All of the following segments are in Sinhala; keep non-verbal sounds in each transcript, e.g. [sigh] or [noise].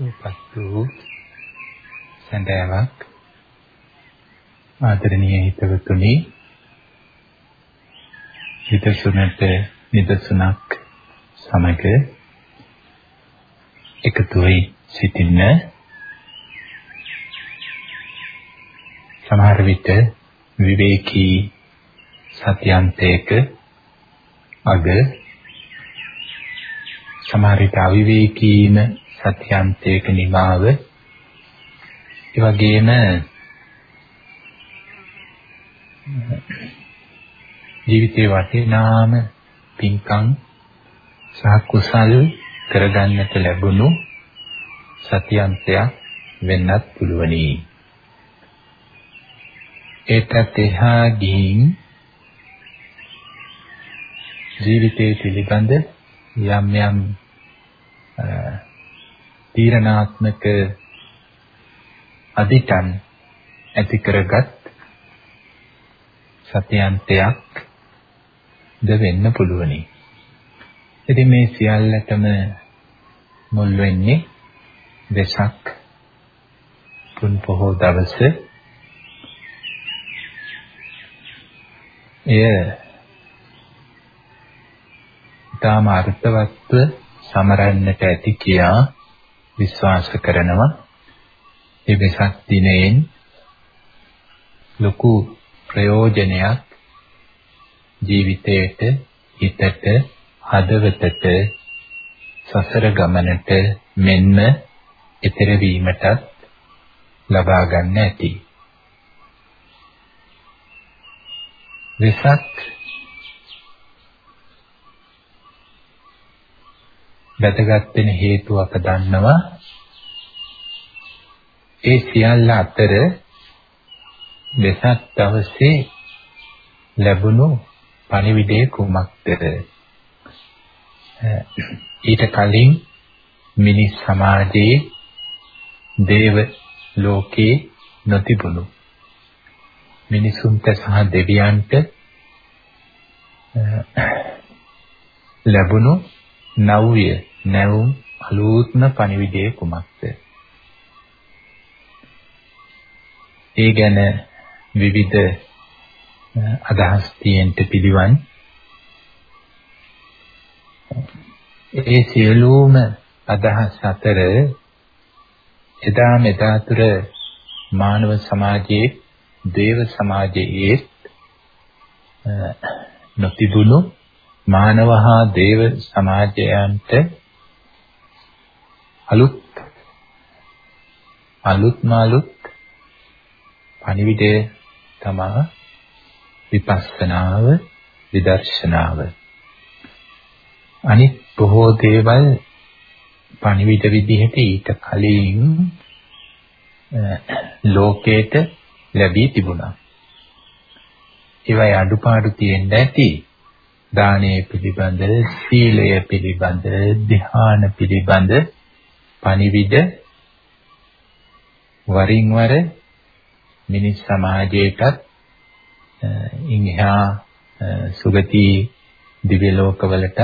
සූපත් වූ සඳෑවක් ආදරණීය හිතවතුනි. හිතසුනට නිදසුනක් සමග එකතු වෙයි සිටින්න. සමහර විට විවේකී සත්‍යන්තයක අග සමහර විට අවිවේකීන සත්‍යන්තයක නිමාව ඒ වගේම ජීවිතේ වටිනාම පින්කම් සහ කුසල් කරගන්නට ලැබුණු සත්‍යන්තයක් වෙන්නත් පුළුවනි. ඒකත් එහා ගිහින් ජීවිතයේ පිළිබඳ යම් යම් තීරණාත්මක අධිටන් ඇති කරගත් සත්‍යන්තයක් ද වෙන්න පුළුවනි. ඉතින් මේ සියල්ලටම මුල් වෙන්නේ වෙසක් පුන් පොහෝ දවස එය ඊටම අර්ථවත්ව සමරන්නට ඇති කියා විශ්වාස කරනවා. මේ වෙසක් දිනයෙන් ලොකු ප්‍රයෝජනයක් ජීවිතයට හිතට හදවතට සසර ගමනට මෙන්ම ඊතර වීමටත් ලබා ගන්න ඇති. වෙසක් වැදගත් වෙන හේතුව අප දන්නවා. ඒ සියල්ල අතර වෙසක් දවසේ ලැබුණු පණිවිඩය කුමක්ද? ඊට කලින් මිනිස් සමාජයේ දේව ලෝකේ නොතිබුණු මිනිසුන්ට සහ දෙවියන්ට ලැබුණු නව්‍ය නැවුම් අලුත්ම පණිවිඩය කුමක්ද? ඒ ගැන විවිධ අදහස් තියෙන්න පිළිවන්. ඒ සියලුම අදහස් අතර එදා මෙදා තුර මානව සමාජයේ දේව සමාජයේ නොතිබුණු මානව හා දේව සමාජයන්ට අලුත් අලුත්ම අලුත් පණිවිඩය තමයි විපස්සනාව විදර්ශනාව අනිත් බොහෝ දේවල් පණිවිඩ විදිහට ඊට කලින් ලෝකයට ලැබී තිබුණා. ඒවයි අඩුපාඩු තියෙන්න ඇති. දානය පිළිබඳ, සීලය පිළිබඳ, ධ්‍යාන පිළිබඳ පණිවිඩ වරින් වර මිනිස් සමාජයටත් ඉන් එහා සුගති දිව්‍ය ලෝකවලට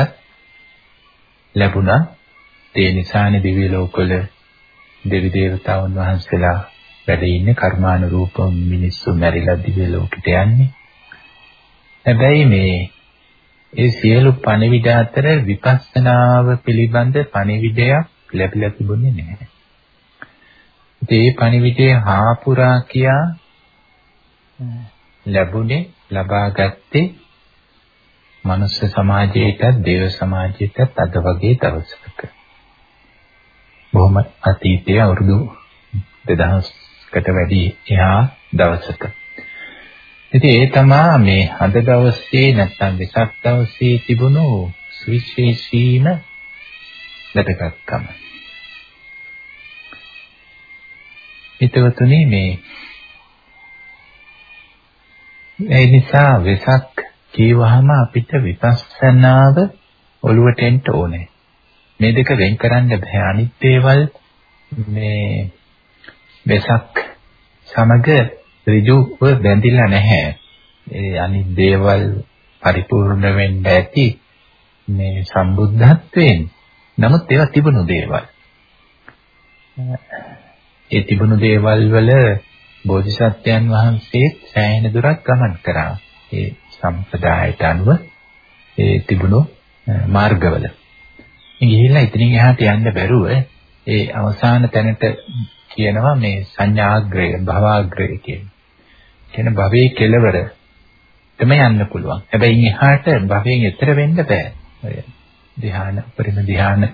ලැබුණා. ඒ නිසානේ දිව්‍ය ලෝකවල දෙවි දේවතාවුන් වහන්සේලා වැඩ ඉන්නේ කර්මානුරූපව මිනිස්සු මැරිලා දිව්‍ය ලෝකෙට යන්නේ. හැබැයි මේ ඒ සියලු පණිවිඩ අතර විපස්සනාව පිළිබඳ පණිවිඩයක් ලැබිලා තිබුණේ නැහැ. ඒ පණිවිඩය හාපුරා කියා ලැබුණේ ලබා ගත්තේ මනුස්ස සමාජයටත් දේව සමාජයටත් අද වගේ දවසක. බොහොම අතීතයේ අවුරුදු 2000කට වැඩි එහා දවසක. ඉතින් ඒ තමයි මේ අද දවසේ නැත්තම් වෙසක් දවසේ තිබුණු සුවිශේෂීම වැදගත්කම. හිතවතුනි මේ ඒ නිසා වෙසක් කියවහම අපිට විපස්සනාව ඔළුවට එන්න ඕනේ. මේ දෙක වෙන් කරන්න බෑ. අනිත් දේවල් මේ වෙසක් සමග ඍජුව බැඳිලා නැහැ. ඒ අනිත් දේවල් පරිපූර්ණ වෙන්න ඇති මේ සම්බුද්ධත්වයෙන්. නමුත් ඒවා තිබුණු දේවල්. ඒ තිබුණු දේවල් වල බෝධිසත්වයන් වහන්සේ සෑහෙන දුරක් ගමන් කරා. ඒ සම්ප්‍රදායට අනුව ඒ තිබුණු මාර්ගවල. ගිහිල්ලා ඉතින් එහාට යන්න බැරුව ඒ අවසාන තැනට කියනවා මේ සංඥාග්‍රය භවග්‍රය කියන. කියන භවයේ කෙලවර තමයි යන්න පුළුවන්. හැබැයි එහාට භවයෙන් එතර වෙන්න බෑ. ඔය ධ්‍යාන පරිම ධ්‍යාන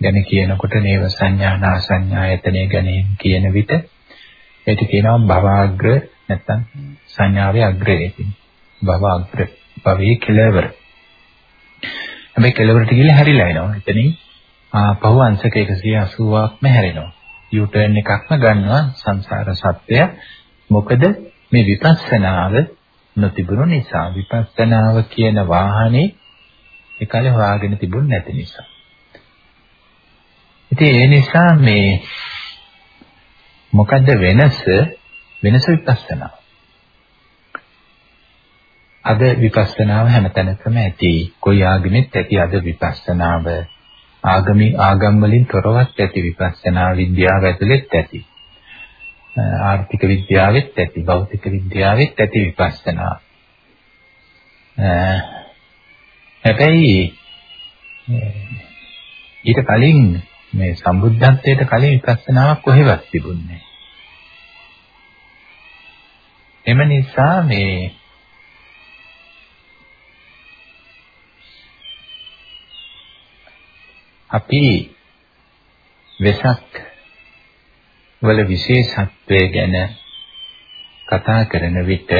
ගැන කියනකොට නේව සංඥා නා සංඥායතනෙ ගැන කියන විට ඒක කියනවා භවග්‍ර නැත්නම් සංඥාවේ අග්‍රය කියන. භවග්‍ර භවයේ කෙලවර. හැබැයි කෙලවරට ගිහලා හැරිලා එනවා. එතනින් ආපහු අංශක 180ක්ම හැරෙනවා. යූ ටර්න් එකක්ම ගන්නවා සංසාර සත්‍යය. මොකද මේ විපස්සනාව නොතිබුණු නිසා විපස්සනාව කියන වාහනේ එකල හොයාගෙන තිබුණ නැති නිසා. ඉතින් ඒ නිසා මේ මොකද්ද වෙනස? වෙනස විපස්සනාව. අද විපස්සනාව හැමතැනකම ඇති. කොයි ආගමෙත් ඇති අද විපස්සනාව. ආගමී ආගම් වලින් තොරවත් ඇති විපස්සනා විද්‍යාව ඇතුළෙත් ඇති. ආර්ථික විද්‍යාවෙත් ඇති, භෞතික විද්‍යාවෙත් ඇති විපස්සනා. හැබැයි ඊට කලින් මේ සම්බුද්ධත්වයට කලින් විපස්සනාවක් කොහෙවත් තිබුණේ නැහැ. එම නිසා මේ අපි වෙසක් වල විශේෂත්වය ගැන කතා කරන විට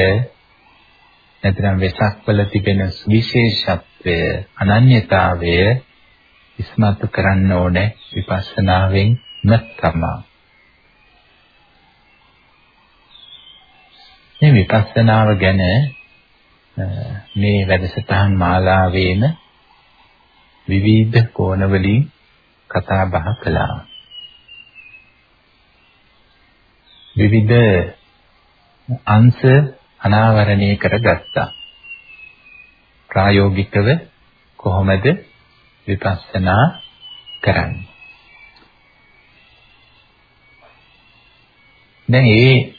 නැත්නම් වෙසක් වල තිබෙන විශේෂත්වය අනන්‍යතාවය ඉස්මතු කරන්න ඕනේ විපස්සනාවෙන් නැත්නම් මේ විපස්සනාව ගැන මේ වැඩසටහන් මාලාවේම විවිධ කෝණවලින් කතා බහ කළා. විවිධ අංශ අනාවරණය කරගත්තා. ප්‍රායෝගිකව කොහොමද විපස්සනා කරන්නේ? දැන් මේ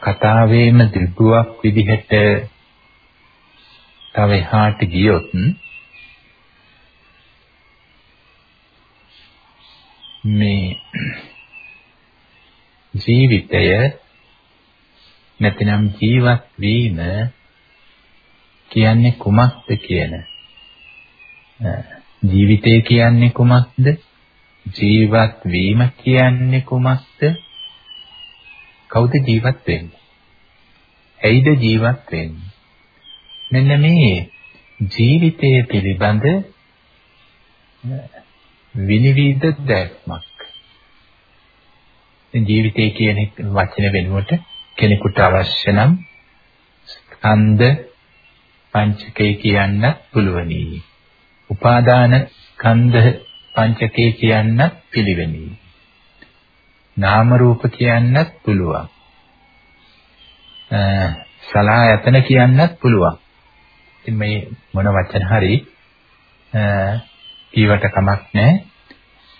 කතාවේම දිගුවක් විදිහට තව එහාට ගියොත් මේ ජීවිතය නැතිනම් ජීවත් වීම කියන්නේ කුමක්ද කියන ජීවිතය කියන්නේ කුමක්ද? ජීවත් වීම කියන්නේ කුමක්ද? කවුද ජීවත් වෙන්නේ? ඇයිද ජීවත් වෙන්නේ? මෙන්න මේ ජීවිතය පිළිබඳ විනිවිද දැක්මක්. ජීවිතය කියන වචන වෙනුවට කෙනෙකුට අවශ්‍ය නම් ස්කන්ධ පංචකය කියන්න පුළුවනි. උපාදාන ස්කන්ධ පංචකය කියන්න පිළිවෙනි. නාම රූප කියන්නත් පුළුවන්. සලආයතන කියන්නත් පුළුවන්. ඉතින් මේ මොන වචන හරි කීවට කමක් නැහැ.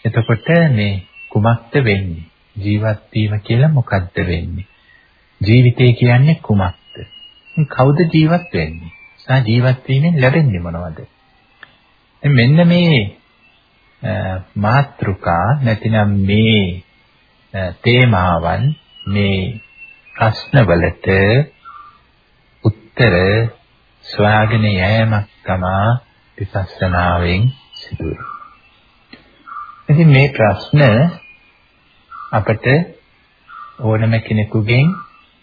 එතකොට මේ කුමක්ද වෙන්නේ? ජීවත් වීම කියලා මොකක්ද වෙන්නේ? ජීවිතය කියන්නේ කුමක්ද? කවුද ජීවත් වෙන්නේ? සා ජීවත් වීමෙන් ලැබෙන්නේ මොනවද? මෙන්න මේ මාත්‍රිකා නැතිනම් මේ තේමාවන් මේ ප්‍රශ්නවලට උත්තර සොයාගෙන යෑමක් තමා විපස්සනාවෙන් සිදුවේ. ඉතින් මේ ප්‍රශ්න අපට ඕනම කෙනෙකුගෙන්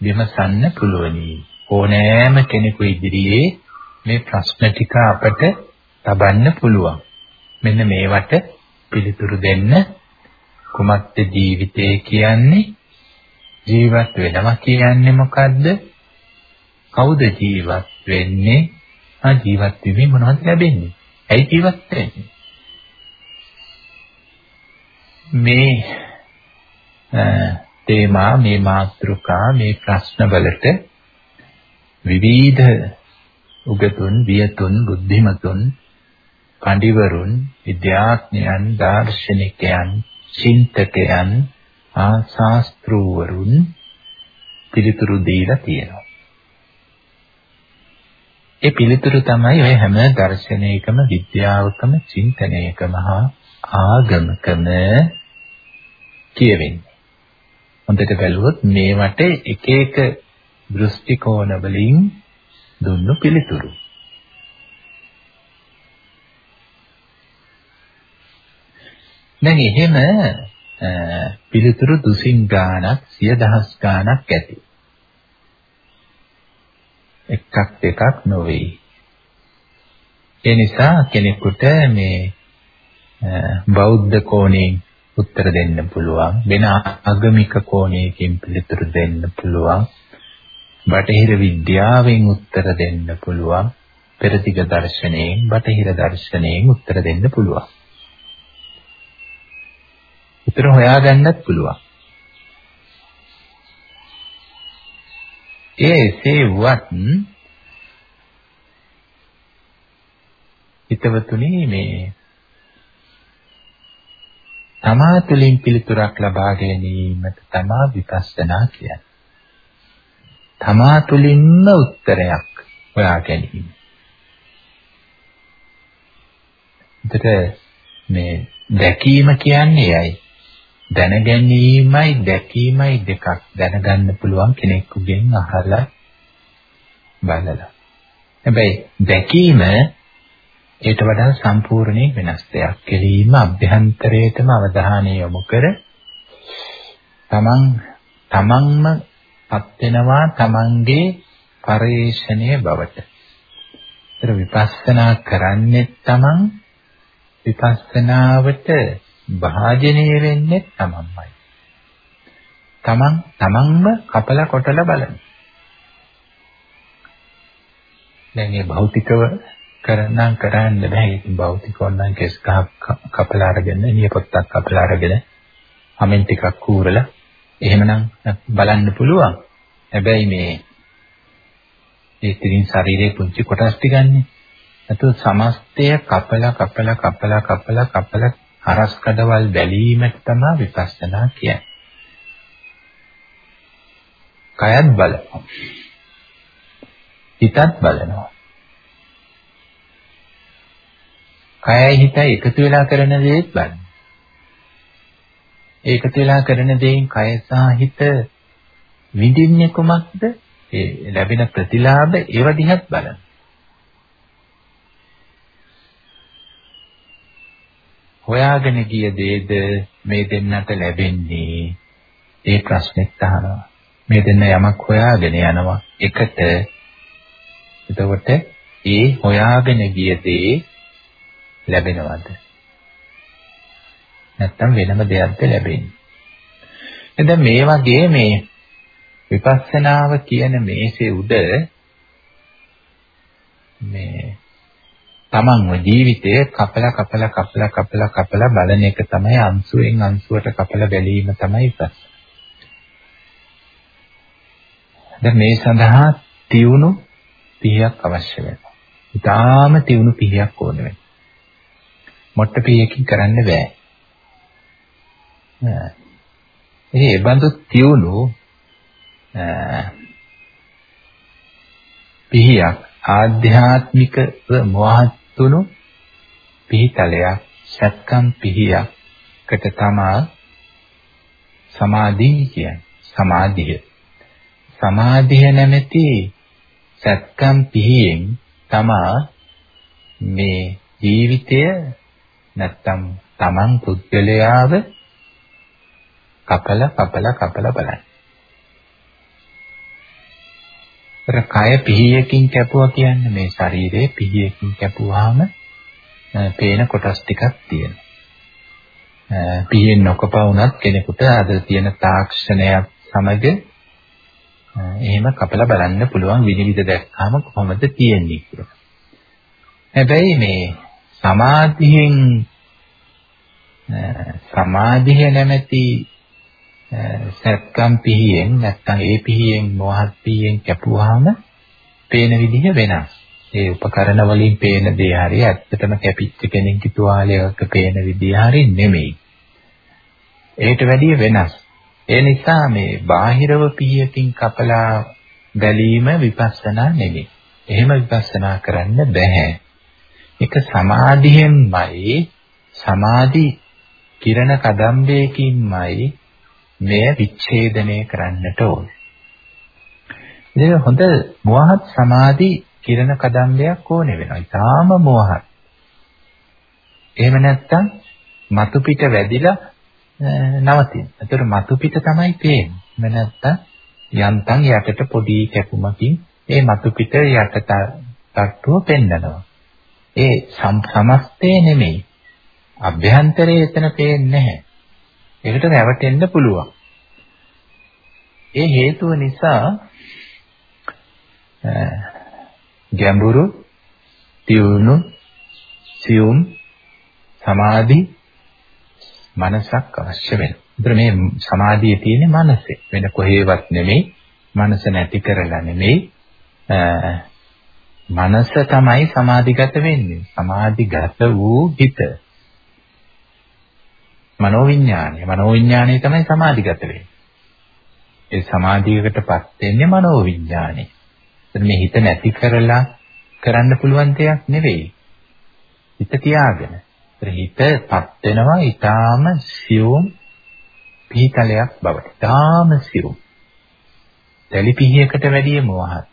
විමසන්න පුළුවනි. ඕනෑම කෙනෙකු ඉදිරියේ මේ ප්‍රශ්න ටික අපට තබන්න පුළුවන්. මෙන්න මේවට පිළිතුරු දෙන්න කුමක්ද ජීවිතය කියන්නේ? ජීවත් වෙනවා කියන්නේ මොකද්ද? කවුද ජීවත් වෙන්නේ? ආ ජීවත් වීමෙන් මොනවද ලැබෙන්නේ? ඇයි ජීවත් වෙන්නේ? මේ තේමා මේ මාතෘකා මේ ප්‍රශ්නවලට විවිධ උගතුන් වියතුන් බුද්ධිමතුන් පඬිවරුන් විද්‍යාඥයන් දාර්ශනිකයන් චින්තකයන් ආ ශාස්ත්‍රූවරුන් පිළිතුරු දීලා තියෙනවා. ඒ පිළිතුරු තමයි ඔය හැම දර්ශනයකම විද්‍යාවකම චින්තනයකම හා ආගමකම කියවෙන්නේ. හොඳට බැලුවොත් මේවට එක එක දෘෂ්ටි කෝණ වලින් දුන්නු පිළිතුරු. දැන් එහෙම පිළිතුරු දුසින් ගාණක් සිය දහස් ගාණක් ඇති. එකක් දෙකක් නොවේ. ඒ නිසා කෙනෙකුට මේ බෞද්ධ කෝණයෙන් උත්තර දෙන්න පුළුවන් වෙන ආගමික කෝණයකින් පිළිතුරු දෙන්න පුළුවන් බටහිර විද්‍යාවෙන් උත්තර දෙන්න පුළුවන් පෙරදිග දර්ශනයෙන් බටහිර දර්ශනයෙන් උත්තර දෙන්න පුළුවන් උත්තර හොයාගන්නත් පුළුවන් ඒ එසේ වුවත් හිතවතුනි මේ තමා තුළින් පිළිතුරක් ලබා ගැනීමට තමා විපස්සනා කියන්නේ. තමා තුළින්ම උත්තරයක් හොයා ගැනීම. එතකොට මේ දැකීම කියන්නේ ඇයි? දැනගැනීමයි දැකීමයි දෙකක් දැනගන්න පුළුවන් කෙනෙකුගෙන් අහලා බලලා. හැබැයි දැකීම ඊට වඩා සම්පූර්ණයෙන් වෙනස් දෙයක්. කෙලීම අභ්‍යන්තරයටම අවධානය යොමු කර තමන් තමන්ම පත් වෙනවා තමන්ගේ පරිශ්‍රණයේ බවට. ඒතර විපස්සනා කරන්නේ තමන් විපස්සනාවට භාජනය වෙන්නේ තමන්මයි. තමන් තමන්ම කපලා කොටලා බලන. දැන් මේ භෞතිකව කරන්නම් කරන්න බෑ. ඉතින් භෞතික ඕනනම් කෙස් ගහක් කපලා අරගෙන, නියපොත්තක් කපලා අරගෙන, හමෙන් ටිකක් කූරලා එහෙමනම් බලන්න පුළුවන්. හැබැයි මේ ඒ ඉතින් ශරීරයේ පුංචි කොටස් ටිකන්නේ. අතු සමස්තය කපලා කපලා කපලා කපලා කපලා හරස් කඩවල් බැලීමට තමයි විපස්සනා කියන්නේ. කයත් බලනවා. හිතත් බලනවා. කයයි හිතයි එකතු වෙලා කරන දේත් බලන්න. ඒකතු වෙලා කරන දේෙන් කය සහ හිත විඳින්නේ කොමක්ද? ඒ ලැබෙන ප්‍රතිලාභ ඒව දිහත් බලන්න. හොයාගෙන ගිය දේද මේ දෙන්නට ලැබෙන්නේ ඒ ප්‍රශ්නෙත් අහනවා. මේ දෙන්න යමක් හොයාගෙන යනවා එකට එතකොට ඒ හොයාගෙන ගිය දේ ලැබෙනවද? නැත්තම් වෙනම දෙයක්ද ලැබෙන්නේ? එතෙන් මේ වගේ මේ විපස්සනාව කියන මේසේ උඩ මේ තමන්ව ජීවිතය කපලා කපලා කපලා කපලා කපලා බලන එක තමයි අංශුවෙන් අංශුවට කපලා බැලීම තමයි විපස්සනා. දැන් මේ සඳහා තියුණු පිහියක් අවශ්‍ය වෙනවා. ඊටාම තියුණු පිහියක් ඕන වෙනවා. මොට්ට පියකින් කරන්න බෑ. ඒ බඳු තියුණු පිහියක් ආධ්‍යාත්මිකව මොහත්තුණු පිහිතලයක් සත්කම් පිහියකට තමා සමාධිය කියන්නේ සමාධිය සමාධිය නැමැති සත්කම් පිහියෙන් තමා මේ ජීවිතය නැත්තම් Taman පුද්ගලයාව කපල කපල කපල බලන්න. ඒතර කය පිහියකින් කැපුවා කියන්නේ මේ ශරීරයේ පිහියකින් කැපුවාම පේන කොටස් ටිකක් තියෙනවා. පිහියෙන් නොකපා වුණත් කෙනෙකුට අද තියෙන තාක්ෂණයක් සමග එහෙම කපලා බලන්න පුළුවන් විනිවිද දැක්කාම කොහොමද තියෙන්නේ කියලා. හැබැයි මේ සමාධියෙන් සමාධිය නැමැති සත්කම් පිහියෙන් නැත්නම් ඒ පිහියෙන් මොහත් පිහියෙන් කැපුවාම පේන විදිහ වෙනස්. ඒ උපකරණ වලින් පේන දේ හරිය ඇත්තටම කැපිච්ච කෙනෙක්ගේ තුවාලයක පේන විදිහ හරිය නෙමෙයි. ඒට වැඩිය වෙනස්. ඒ නිසා මේ බාහිරව පියකින් කපලා බැලීම විපස්සනා නෙමෙයි. එහෙම විපස්සනා කරන්න බෑ. ඒක සමාධියෙන්මයි සමාධි කිරණ කදම්බයකින්මයි මෙය විච්ඡේදනය කරන්නට ඕනේ. ඉතින් හොඳ මොහත් සමාධි කිරණ කදම්බයක් ඕනේ වෙනවා. ඊටාම මොහත්. එහෙම නැත්තම් මතු පිට වැදිලා නවතින. ඒතර මතු පිට තමයි පේන්නේ. එහෙම නැත්තම් යන්තම් යටට පොඩි කැකුමකින් ඒ මතු පිට යට තට්ටුව පෙන්නනවා. ඒ සමස්තේ නෙමෙයි. අභ්‍යන්තරයේ එතන පේන්නේ නැහැ. ඒකට රැවටෙන්න පුළුවන්. ඒ හේතුව නිසා ගැඹුරු තියුණු සියුම් සමාධි මනසක් අවශ්‍ය වෙනවා. ඒතර මේ සමාධියේ තියෙන මනසේ වෙන කොහේවත් නෙමෙයි. මනස නැති කරලා නෙමෙයි. මනස තමයි සමාධිගත වෙන්නේ. සමාධිගත වූ හිත. මනෝවිඥානය. මනෝවිඥානය තමයි සමාධිගත වෙන්නේ. ඒ සමාධියකටපත් වෙන්නේ මනෝවිඥානය. එතන මේ හිත නැති කරලා කරන්න පුළුවන් දෙයක් නෙවෙයි. හිත තියාගෙන. ඒතර හිතපත් වෙනවා ඊටාම සියුම් පීතලයක් බවට. ඊටාම සියුම්. දැලි පිහියකට වැඩිය මොහත්.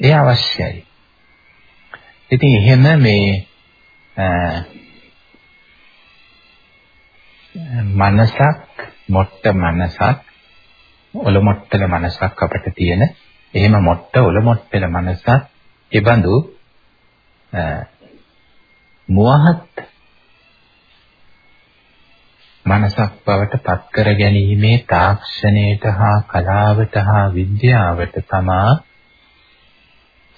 ඒ අවශ්‍යයි. ඉතින් එහෙම මේ මනසක් මොට්ට මනසක් ඔලොමොට්ටල මනසක් අපිට තියෙන එහෙම මොට්ට ඔලොමොට්ටල මනසක් ඒබඳු මුවහත් මනසක් බවට පත් කර ගැනීමේ තාක්ෂණයට හා කලාවට හා විද්‍යාවට තමා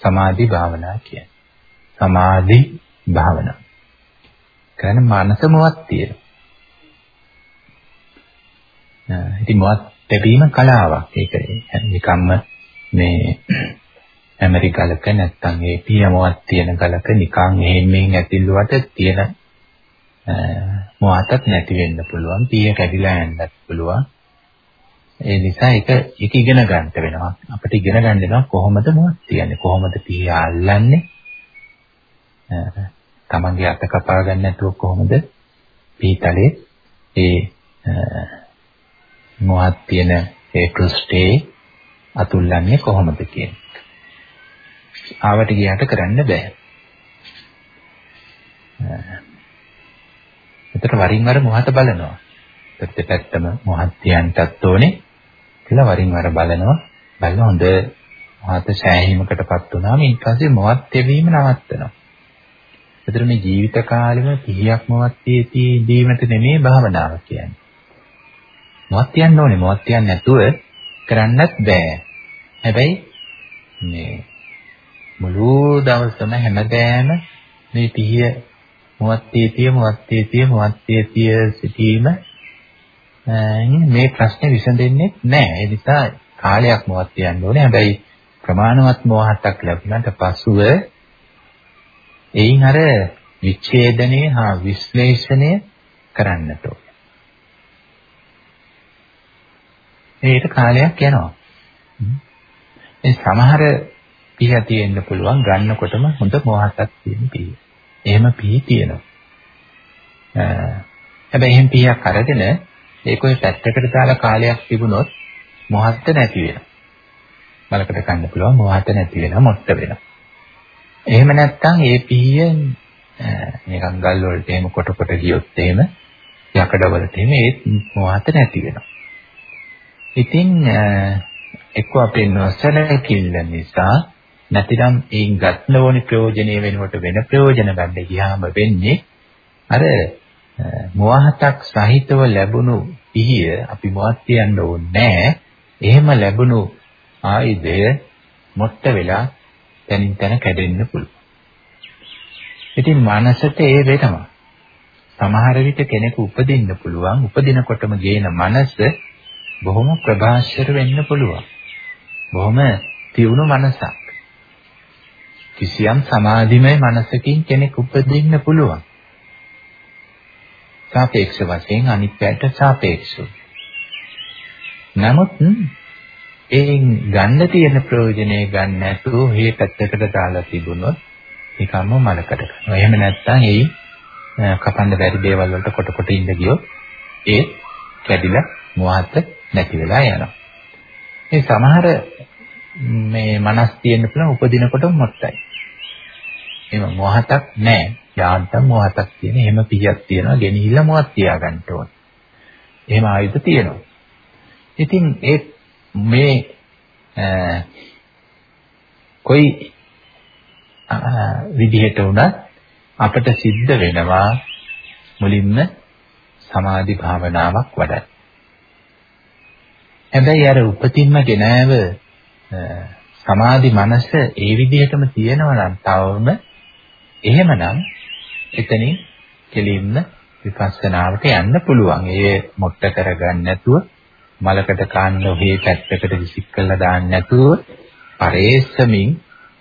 සමාධි භාවනා කියන්නේ. සමාධි භාවනා. කියන්නේ මනසමවත් තියෙනවා. ඉතින් මොවත් තැබීම කලාවක්. ඒක නිකම්ම මේ ඇමරිකලක නැත්තම් ඒ පියමවත් තියෙන ගලක නිකන් එහෙම මෙහෙන් ඇතිල්ලුවට තියෙන මොහතක් නැති වෙන්න පුළුවන්. පිය කැඩිලා යන්නත් පුළුවන්. ඒ නිසා ඒක ඒක ඉගෙන ගන්න වෙනවා. අපිට ඉගෙන ගන්න වෙනවා කොහොමද මොහොත් තියන්නේ කොහොමද පිය අල්ලන්නේ තමන්ගේ අත කපා ගන්න නැතුව කොහොමද පීතලේ ඒ මොහත් තියෙන ඒ පෘෂ්ඨේ අතුල්ලන්නේ කොහොමද කියන්නේ. ආවට ගියාට කරන්න බෑ. එතකොට වරින් වර මොහත බලනවා. දෙපැත්තම මොහත් තියන්නටත් ඕනේ කියලා වරින් වර බලනවා. බලලා හොඳ මොහත සෑහීමකටපත් වුණාම ඊට පස්සේ මොහත් තෙවීම නවත්තනවා. ඒතර මේ ජීවිත කාලෙම කිහියක් මොහත් තියදී ඉඳීමට නෙමෙයි භාවනාව කියන්නේ. මොහත් තියන්න ඕනේ. මොහත් තියන්න නැතුව කරන්නත් බෑ. හැබැයි මේ මුළු දවසම හැමදෑම මේ පිහිය මොහත්තේ තිය මොහත්තේ තිය මොහත්තේ තිය සිටීම මේ ප්‍රශ්නේ විසඳෙන්නේ නැහැ. ඒ නිසා කාලයක් මොහත් තියන්න ඕනේ. හැබැයි ප්‍රමාණවත් මොහතක් ලැබුණාට පසුව එයින් අර විච්ඡේදනය හා විශ්ලේෂණය කරන්නට ඕනේ. ඒකට කාලයක් යනවා. ඒ සමහර පිහ තියෙන්න පුළුවන් ගන්නකොටම හොඳ මොහතක් තියෙන පිහ. එහෙම පිහ තියෙනවා. හැබැයි එහෙම පිහක් අරගෙන ඒක ඔය පැත්තකට දාලා කාලයක් තිබුණොත් මොහත්ත නැති වෙනවා. බලකට ගන්න පුළුවන් මොහත්ත නැති වෙනවා මොට්ට වෙනවා. එහෙම නැත්නම් ඒ පිහිය නිකන් ගල් වලට එහෙම කොට කොට ගියොත් එහෙම යකඩ වලට එහෙම ඒ මොහත්ත නැති වෙනවා. ඉතින් එක්ක අපේ නොසලකිල්ල නිසා නැතිනම් ඒන් ගන්න ඕනි ප්‍රයෝජනෙ වෙනුවට වෙන ප්‍රයෝජන ගන්න ගියාම වෙන්නේ අර මොහතක් සහිතව ලැබුණු පිහිය අපි මොහත් කියන්න ඕනේ එහෙම ලැබුණු ආයුධය මොට්ට වෙලා තනින් තන කැඩෙන්න පුළුවන්. ඉතින් මනසට ඒ වෙනවා. සමහර විට කෙනෙකු උපදින්න පුළුවන් උපදිනකොටම ගේන මනස බොහොම ප්‍රභාෂර වෙන්න පුළුවන්. බොහොම තියුණු මනසක්. කිසියම් සමාධිමය මනසකින් කෙනෙක් උපදින්න පුළුවන්. සාපේක්ෂ වශයෙන් අනිත් පැයට සාපේක්ෂව. නමුත් ඒ ගන්න තියෙන ප්‍රයෝජනේ ගන්න නැතුව මේ පැත්තකට දාලා තිබුණොත් නිකම්ම මලකට කරනවා. එහෙම නැත්නම් ඒ කපන්න බැරි දේවල් වලට කොට කොට ඉඳ ගියොත් ඒ කැඩිලා මොහත් නැති වෙලා යනවා. මේ සමහර මේ මනස් තියෙන පුළුවන් උපදිනකොට මොත්තයි. එහෙම මොහතක් නැහැ. යාන්තම් මොහතක් තියෙන. එහෙම පිහියක් තියෙනවා. ගෙනහිල්ලා මොහත් තියාගන්න ඕන. එහෙම ආයුධ තියෙනවා. ඉතින් ඒ මේ කොයි විදිහට වුණත් අපට සිද්ධ වෙනවා මුලින්ම සමාධි භාවනාවක් වඩන්න. හැබැයි අර උපතින්ම ගෙනාව සමාධි මනස ඒ විදිහටම තියෙනවා නම් තවම එහෙමනම් එතනින් කෙලින්ම විපස්සනාවට යන්න පුළුවන්. ඒ මොට්ට කරගන්න නැතුව මලකට කාන්න ඔහේ පැත්තකට විසික් කරලා දාන්න නැතුව පරේස්සමින්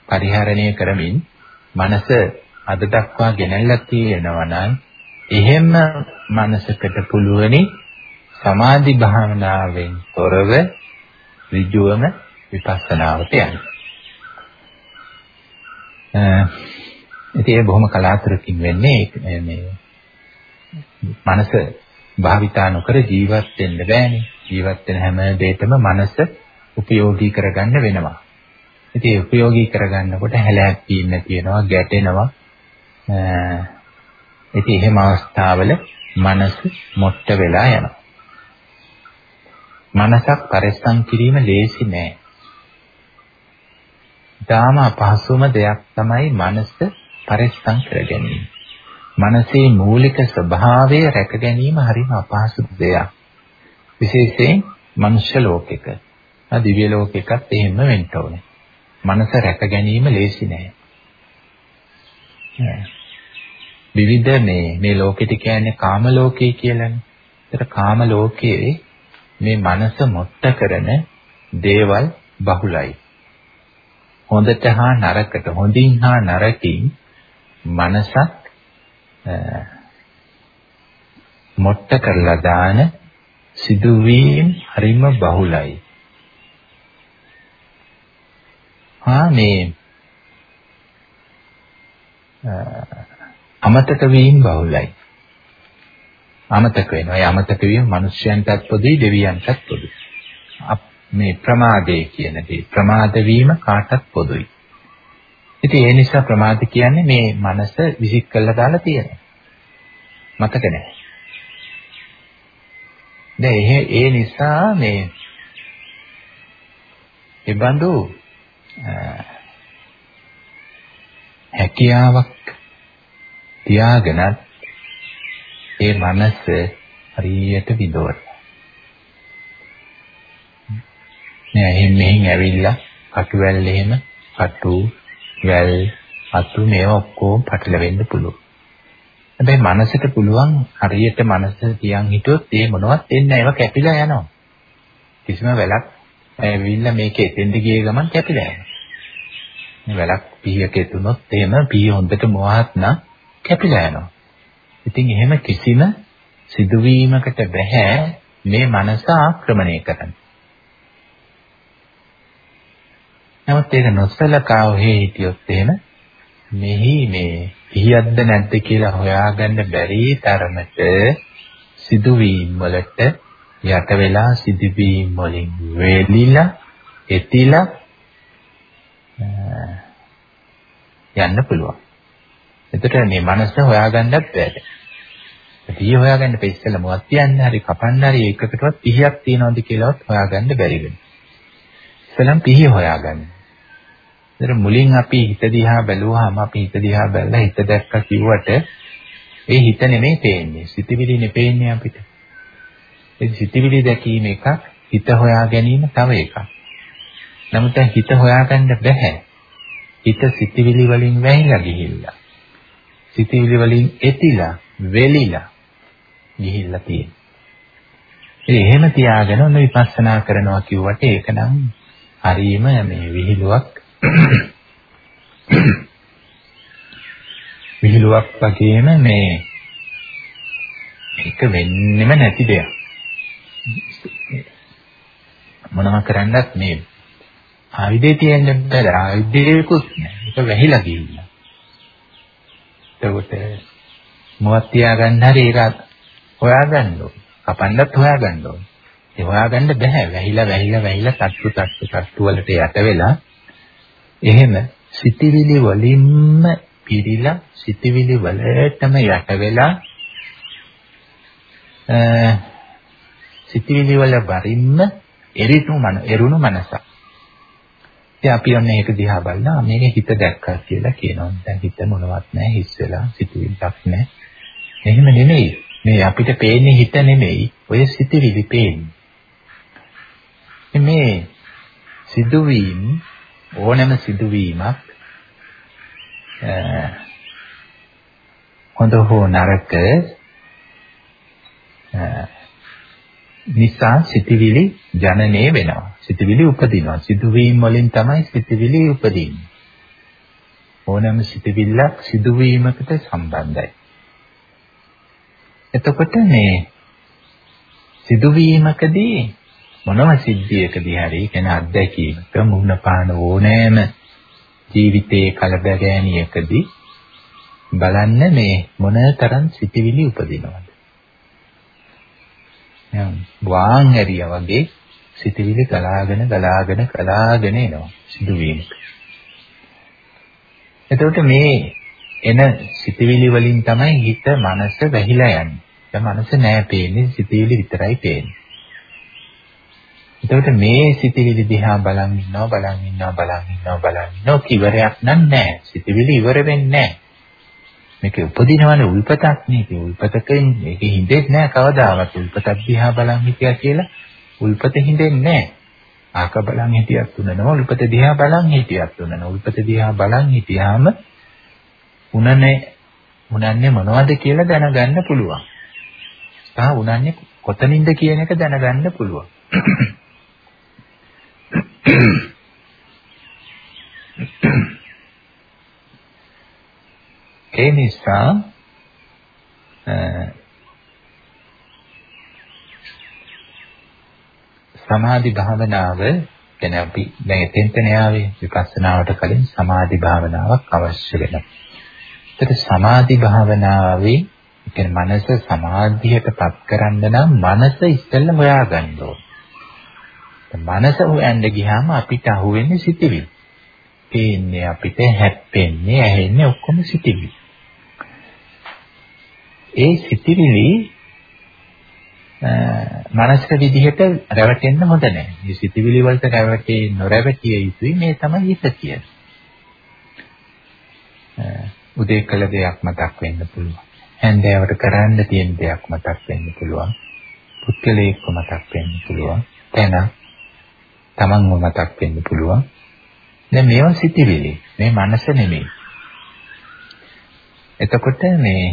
පරිහරණය කරමින් මනස අද දක්වා ගෙනල්ලා තියෙනවා නම් එහෙම මනසකට පුළුවනි සමාධි භාවනාවෙන් තොරව ඍජුවම විපස්සනාවට යන්න. ඉතින් ඒ බොහොම කලාතුරකින් වෙන්නේ මේ මනස භාවිතා නොකර ජීවත් වෙන්න බෑනේ. ජීවත් වෙන හැම දෙයකම මනස උපයෝගී කරගන්න වෙනවා. ඉතින් උපයෝගී කරගන්නකොට හැලහැප්පීම් නැතිනවා, ගැටෙනවා. ඉතින් එහෙම අවස්ථාවල මනස මොට්ට වෙලා යනවා. මනසක් පරිස්සම් කිරීම ලේසි නෑ. ඊටාම අපහසුම දෙයක් තමයි මනස පරිස්සම් කර ගැනීම. මනසේ මූලික ස්වභාවය රැක ගැනීම හරිම අපහසු දෙයක්. විශේෂයෙන් මනුෂ්‍ය ලෝකෙක. දිව්‍ය ලෝකෙකත් එහෙම වෙන්න ඕනේ. මනස රැක ගැනීම ලේසි නෑ. විවිධ මේ මේ ලෝකෙට කියන්නේ කාම ලෝකේ කියලානේ. ඒතර කාම ලෝකයේ මේ මනස මොට්ට කරන දේවල් බහුලයි. හොඳට හා නරකට හොඳින් හා නරකින් මනසක් මොට්ට කරලා දාන සිදුවීම් හරිම බහුලයි. හා මේ අමතක වීම බහුලයි. අමතක වෙනවා. ඒ අමතක වීම මිනිස්යන්ටත් පොදුයි දෙවියන්ටත් පොදුයි. මේ ප්‍රමාදේ කියන දේ ප්‍රමාද වීම කාටත් පොදුයි. ඉතින් ඒ නිසා ප්‍රමාද කියන්නේ මේ මනස විසික් කළා දාලා තියෙනවා. මතක නැහැ. දැන් ඒ නිසා මේ ඒබඳු හැකියාවක් තියාගෙන ඒ මනස හරියට විදවන. නෑ එහෙන් මෙහෙන් ඇවිල්ලා කටුවැල් එහෙම කටු වැල් අතු මේවා ඔක්කොම පටලවෙන්න පුළුවන්. හැබැයි මනසට පුළුවන් හරියට මනස තියන් හිටියොත් ඒ මොනවත් එන්නේ නැහැ. ඒවා කැපිලා යනවා. කිසිම වැලක් ඇවිල්ලා මේක එතෙන්ද ගිය ගමන් කැපිලා යනවා. මේ වැලක් පීයක එතුනොත් එහෙම පීය හොඳට මොහත් නම් කැපිලා යනවා. ඉතින් එහෙම කිසිම සිදුවීමකට බෑ මේ මනස ආක්‍රමණය කරන්න. නමුත් ඒක නොසලකා ඔහේ හිටියොත් එහෙම මෙහි මේ පිහියක්ද නැද්ද කියලා හොයාගන්න බැරි තරමට සිදුවීම් වලට යට වෙලා සිදුවීම් වලින් වෙලිලා එතිලා යන්න පුළුවන්. එතකොට මේ මනස හොයාගන්නත් බැහැ. පිහිය හොයාගන්න ඉස්සෙල්ලා මොකක්ද තියන්නේ හරි කපන්න හරි එකකටවත් පිහියක් තියනවද කියලාවත් හොයාගන්න බැරි වෙනවා. ඉස්සෙල්ලා පිහිය හොයාගන්න. ඒතර මුලින් අපි හිත දිහා බැලුවාම අපි හිත දිහා බැලලා හිත දැක්ක කිව්වට ඒ හිත නෙමෙයි පේන්නේ. සිතවිලි නෙපේන්නේ අපිට. ඒ සිතවිලි දැකීම එකක්, හිත හොයා ගැනීම තව එකක්. නමුත් හිත හොයාගන්න බෑ. හිත සිතවිලි වලින් වැහිලා ගිහිල්ලා. සිතවිලි වලින් එතිලා, වෙලිලා ගිහිල්ලා තියෙනවා. ඒ එහෙම තියාගෙන ඔන්න විපස්සනා කරනවා කිව්වට ඒක නම් හරීම මේ විහිළුවක් [coughs] විහිළුවක් වගේම මේ එක වෙන්නෙම නැති දෙයක්. මොනම කරන්නත් මේ ආයුධය තියෙන්න බෑ. ආයුධයකුත් නෑ. ඒක වැහිලා ගිහිල්ලා. එතකොට මොකක් තියාගන්න හරි ඒක හොයාගන්න ඕනේ. කපන්නත් හොයාගන්න ඕනේ. ඒ හොයාගන්න බෑ. වැහිලා වැහිලා වැහිලා තට්ටු තට්ටු තට්ටු වලට යට වෙලා එහෙම සිතිවිලි වලින්ම පිරීලා සිතිවිලි වලටම යට වෙලා සිතිවිලි වල බරින්ම එරිණු මන එරුණු මනසක්. ඉතින් අපි ඔන්න ඒක දිහා බලලා මේක හිත දැක්කා කියලා කියනවා. දැන් හිත මොනවත් නැහැ හිස් වෙලා සිතිවිල්ලක් නැහැ. එහෙම නෙමෙයි. මේ අපිට පේන්නේ හිත නෙමෙයි. ඔය සිතිවිලි පේන්නේ. මේ සිදුවීම් ඕනෑම සිදුවීමක් හොඳ හෝ නරක නිසා සිතවිලි ජනනය වෙනවා. සිතවිලි උපදිනවා. සිදුවීම් වලින් තමයි සිතවිලි උපදින්නේ. ඕනෑම සිතවිල්ලක් සිදුවීමකට සම්බන්ධයි. එතකොට මේ සිදුවීමකදී මොනම සිද්ධියකදී හරි කියන අත්දැකීමක මුහුණ පාන ඕනෑම ජීවිතයේ කලබගෑනියකදී බලන්න මේ මොන තරම් සිටිවිලි උපදිනවද. යම් වාන් ඇරියා වගේ සිටිවිලි ගලාගෙන ගලාගෙන ගලාගෙන එනවා සිදුවීමක. එතකොට මේ එන සිටිවිලි වලින් තමයි හිත මනස වැහිලා යන්නේ. දැන් මනස නෑ පේන්නේ සිටිවිලි විතරයි පේන්නේ. එතකොට මේ සිතිවිලි දිහා බලන් ඉන්නවා බලන් ඉන්නවා බලන් ඉන්නවා බලන් ඉන්නවා. කිවරයක් නෑ සිතිවිලි ඉවර වෙන්නේ නෑ මේක උපදිනවනේ උල්පතක් නේ. ඒ උල්පතකෙන් මේක හින්දෙත් නෑ කවදාවත්. උල්පතක් දිහා බලන් හිටියා කියලා උල්පත හින්දෙන්නේ නෑ ආක බලන් හිටියත් උනනවා උල්පත දිහා බලන් හිටියත් උනනවා. උල්පත දිහා බලන් හිටියාම උනනේ උනන්නේ මොනවද කියලා දැනගන්න පුළුවන්. සහ උනන්නේ කොතනින්ද කියන එක දැනගන්න පුළුවන්. [coughs] ඒ නිසා සමාධි භාවනාව කියන්නේ අපි දැන් එතෙන්ට න්යාවේ විපස්සනාවට කලින් සමාධි භාවනාවක් අවශ්‍ය වෙනවා. ඒත් සමාධි භාවනාවේ කියන්නේ මනස සමාධියටපත් කරන්න නම් මනස ඉස්සෙල්ලා හොයාගන්න ඕන. මනස හොයන්න ගියාම අපිට අහුවෙන්නේ සිතිවිලි. පේන්නේ අපිට හැප්පෙන්නේ ඇහෙන්නේ ඔක්කොම සිතිවිලි. ඒ සිතිවිලි මනසක විදිහට රැවටෙන්න හොඳ නැහැ. මේ සිතිවිලි වලට රැවටේ නොරැවටිය යුතුයි මේ තමයි හිත කියන්නේ. උදේ කළ දෙයක් මතක් වෙන්න පුළුවන්. හැන්දෑවට කරන්න තියෙන දෙයක් මතක් වෙන්න පුළුවන්. පුත්කලයක්ව මතක් වෙන්න පුළුවන්. තැන තමන්ව මතක් වෙන්න පුළුවන්. දැන් මේවා සිතිවිලි. මේ මනස නෙමෙයි. එතකොට මේ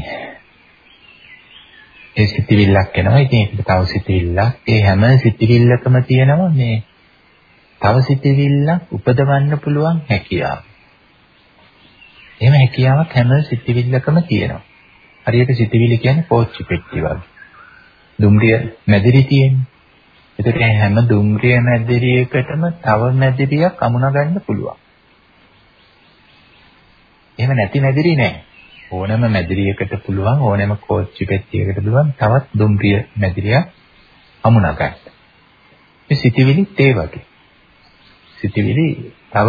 ඒ සිතිවිල්ලක් එනවා. ඉතින් ඒක තව සිතිවිල්ලක්. ඒ හැම සිතිවිල්ලකම තියෙනවා මේ තව සිතිවිල්ලක් උපදවන්න පුළුවන් හැකියාව. එහෙම හැකියාවක් හැම සිතිවිල්ලකම තියෙනවා. හරියට සිතිවිලි කියන්නේ පෝච්චි පෙට්ටි වගේ. දුම්රිය මැදිරි තියෙන්නේ. ඒකට හැම දුම්රිය මැදිරියකටම තව මැදිරියක් අමුණ ගන්න පුළුවන්. එහෙම නැති මැදිරි නෑ. ඕනම මැදිරියකට පුළුවන් ඕනෑම කෝච්චි පෙට්ටියකට පුළුවන් තවත් දුම්රිය මැදිරියක් අමුණ ගන්න. මේ සිටිවිලිත් ඒ වගේ. සිටිවිලි තව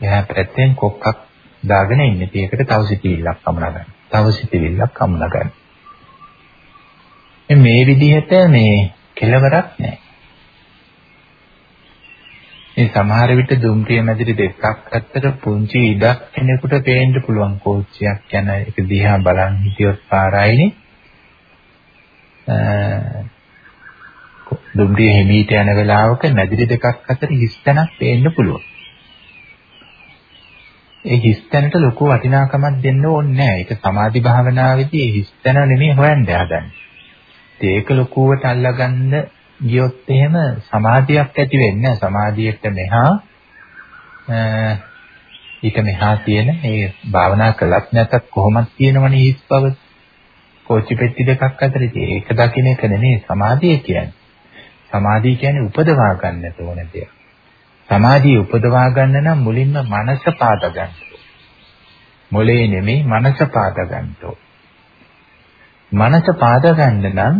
එහා පැත්තෙන් කොක්කක් දාගෙන ඉන්නේ. ඒකට තව සිටිවිල්ලක් අමුණ ගන්න. තව සිටිවිල්ලක් අමුණ ගන්න. මේ විදිහට මේ කෙලවරක් නැහැ. මේ සමහර විට දුම්රිය මැදිරි දෙකක් අතර පුංචි ඉඩක් කෙනෙකුට පේන්න පුළුවන් කෝච්චියක් යන එක දිහා බලන් හිටියොත් පාරයිනේ. දුම්රිය හිමීට යන වෙලාවක මැදිරි දෙකක් අතර හිස්තැනක් පේන්න පුළුවන්. ඒ හිස්තැනට ලොකු වටිනාකමක් දෙන්න ඕනේ නැහැ. ඒක සමාධි භාවනාවේදී ඒ හිස්තැන නෙමෙයි හොයන්න හදන්නේ. ඒක ලොකුවට අල්ලගන්න ගියොත් එහෙම සමාධියක් ඇති වෙන්නේ සමාධියට මෙහා ඊට මෙහා තියෙන මේ භාවනා කළත් නැතත් කොහොමද තියෙනවනේ හිස් බව කෝච්චි පෙට්ටි දෙකක් අතර ඒක දකින්න එක නෙමෙයි සමාධිය කියන්නේ. සමාධිය කියන්නේ උපදවා ගන්නට ඕන දෙයක්. සමාධිය උපදවා ගන්න නම් මුලින්ම මනස පාද ගන්න. මොලේ නෙමෙයි මනස පාද ගන්න මනස පාද ගන්න නම්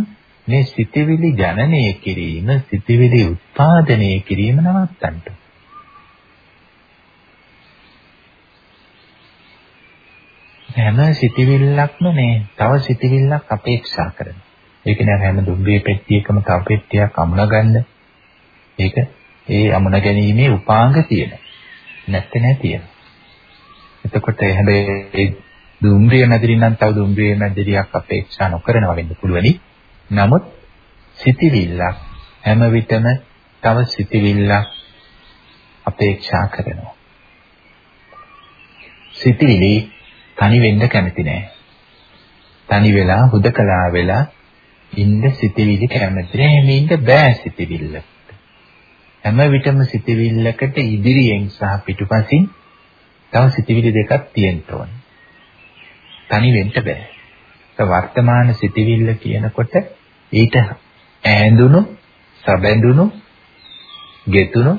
මේ සිතිවිලි ජනනය කිරීම, සිතිවිලි උත්පාදනය කිරීම නවත්තන්න. හැම සිතිවිල්ලක්ම මේ තව සිතිවිල්ලක් අපේක්ෂා කරනවා. ඒක නෑ හැම දුම්බේ පෙට්ටියකම තව පෙට්ටියක් අමුණ ගන්න. ඒක ඒ අමුණ ගැනීමේ උපාංග තියෙනවා. නැත්te නෑ තියෙනවා. එතකොට හැබැයි දුම්රිය මැදිරි නම් තව දුම්රිය මැදිරියක් අපේක්ෂා නොකරනවා වෙන්න පුළුවනි. නමුත් සිතිවිල්ලක් හැම විටම තව සිතිවිල්ලක් අපේක්ෂා කරනවා. සිතිවිලි තනි වෙන්න කැමති නෑ. තනි වෙලා හුදකලා වෙලා ඉන්න සිතිවිලි කැමති නෑ. එහෙම ඉන්න බෑ සිතිවිල්ල. හැම විටම සිතිවිල්ලකට ඉදිරියෙන් සහ පිටුපසින් තව සිතිවිලි දෙකක් තියෙන්න ඕනේ. තනි වෙන්න බෑ. වර්තමාන සිතිවිල්ල කියනකොට ඊට ඈඳුණු, සැබඳුණු, ගෙතුණු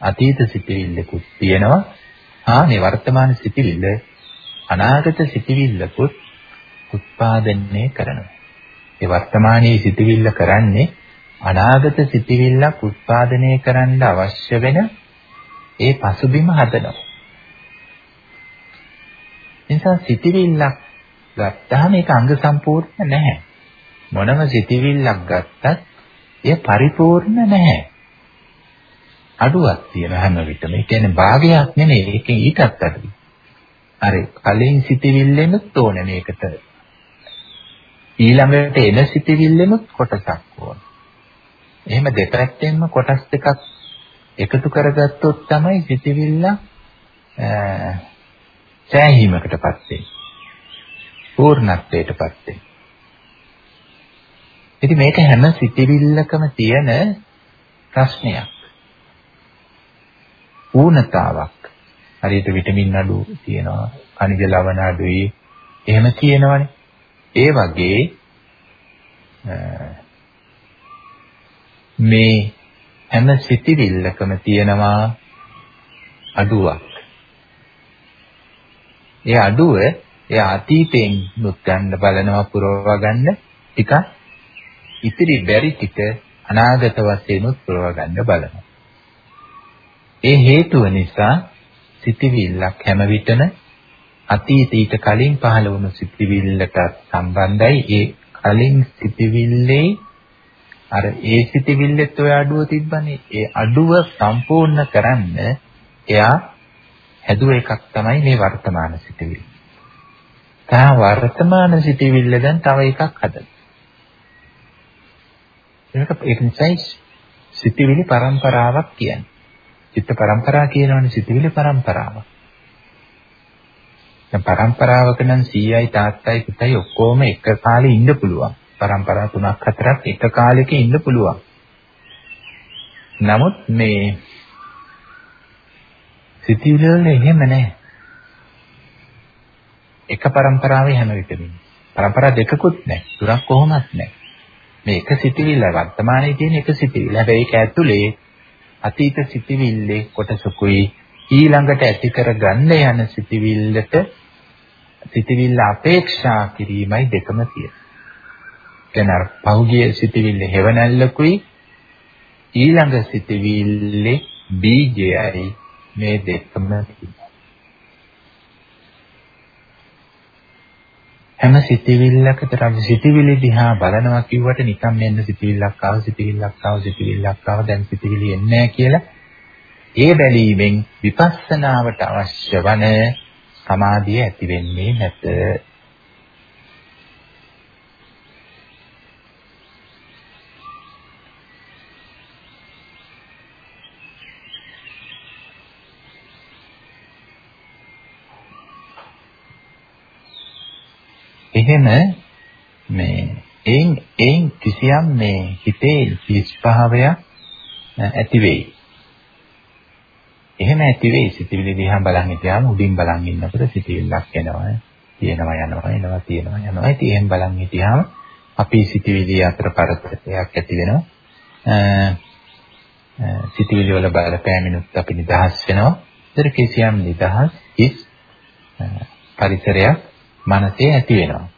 අතීත සිතිවිල්ලකුත් තියෙනවා. ආනේ වර්තමාන සිතිවිල්ල අනාගත සිතිවිල්ලකුත් උත්පාදනය කරනවා. ඒ වර්තමානයේ සිතිවිල්ල කරන්නේ අනාගත සිතිවිල්ලක් උත්පාදනය කරන්න අවශ්‍ය වෙන ඒ පසුබිම හදනවා. නිසා සිතිවිල්ලක් ගත්තාම ඒක අංග සම්පූර්ණ නැහැ. මොනම සිතිවිල්ලක් ගත්තත් ඒ පරිපූර්ණ නැහැ. අඩුවක් තියෙන හැම විටම. ඒ කියන්නේ භාගයක් නෙමෙයි. ඒකෙන් ඊටත් අඩුයි. අර කලින් සිටිවිල්ලෙමුත් ඕනේ මේකට. ඊළඟට එන සිටිවිල්ලෙමුත් කොටසක් ඕන. එහෙම දෙපැත්තෙන්ම කොටස් දෙකක් එකතු කරගත්තොත් තමයි සිටිවිල්ල සෑහීමකටපත් වෙන්නේ. පූර්ණත්වයටපත් වෙන්නේ. ඉතින් මේක හැම සිටිවිල්ලකම තියෙන ප්‍රශ්නයක්. ඌනතාවක්. හරියට විටමින් අඩු තියෙනවා, ಖನಿජ ලවණ අඩුයි. එහෙම කියනවනේ. ඒ වගේ මේ හැම සිතිවිල්ලකම තියෙනවා අඩුවක්. ඒ අඩුව ඒ අතීතයෙන් මුත් ගන්න බලනවා පුරව ගන්න ටික ඉතිරි බැරි ටික අනාගත වශයෙන් උත් පුරව ගන්න බලනවා. ඒ හේතුව නිසා සිතිවිල්ලක් හැම විටම අතීතීට කලින් පහළ වුණු සිතිවිල්ලට සම්බන්ධයි ඒ කලින් සිතිවිල්ලේ අර ඒ සිතිවිල්ලෙත් ඔය අඩුව තිබ්බනේ ඒ අඩුව සම්පූර්ණ කරන්න එයා හැදුව එකක් තමයි මේ වර්තමාන සිතිවිල්ල. තා වර්තමාන සිතිවිල්ල දැන් තව එකක් හදන්න. ඒක ඒක නිසා සිතිවිලි පරම්පරාවක් කියන්නේ. චිත්ත පරම්පරා කියනවනේ සිතිවිලි පරම්පරාවක්. දැන් පරම්පරාවක නම් සීයයි තාත්තයි පුතයි ඔක්කොම එක කාලේ ඉන්න පුළුවන්. පරම්පරා තුනක් හතරක් එක කාලෙක ඉන්න පුළුවන්. නමුත් මේ සිතිවිලි වල එහෙම නැහැ. එක පරම්පරාවේ හැම විටම. පරම්පරා දෙකකුත් නැහැ. තුනක් කොහොමත් නැහැ. මේ එක සිතිවිල්ල වර්තමානයේ තියෙන එක සිතිවිල්ල. හැබැයි ඒක ඇතුලේ අතීත සිතිවිල්ලේ කොටසකුයි ඊළඟට ඇති කර ගන්න යන සිතිවිල්ලට සිතිවිල්ල අපේක්ෂා කිරීමයි දෙකම තියෙන්නේ. කියන්නේ අර පහුගිය සිතිවිල්ල හේවණල්ලකුයි ඊළඟ සිතිවිල්ලේ බීජයයි මේ දෙකම තියෙන්නේ. හැම සිතිවිල්ලකට අපි සිතිවිලි දිහා බලනවා කිව්වට නිකම් මෙන්න සිතිවිල්ලක් ආව සිතිවිල්ලක් ආව සිතිවිල්ලක් ආව දැන් සිතිවිලි එන්නේ නැහැ කියලා ඒ බැලීමෙන් විපස්සනාවට අවශ්‍ය වන සමාධිය ඇති වෙන්නේ නැත. එහෙම මේ එයින් එයින් කිසියම් මේ හිතේ විස්භාවය ඇති වෙයි. එහෙම ඇති වෙයි සිතිවිලි දිහා බලන් හිටියාම උඩින් බලන් ඉන්නකොට සිතිවිල්ලක් එනවා. තියෙනවා යනවා එනවා තියෙනවා යනවා. ඉතින් එහෙන් බලන් හිටියාම අපි සිටිවිලි අතර පරතරයක් ඇති වෙනවා. සිටිවිලි වල බලපෑමිනුත් අපි නිදහස් වෙනවා. ඒතර කිසියම් නිදහස් ඉස් පරිසරයක් මනසේ ඇති වෙනවා.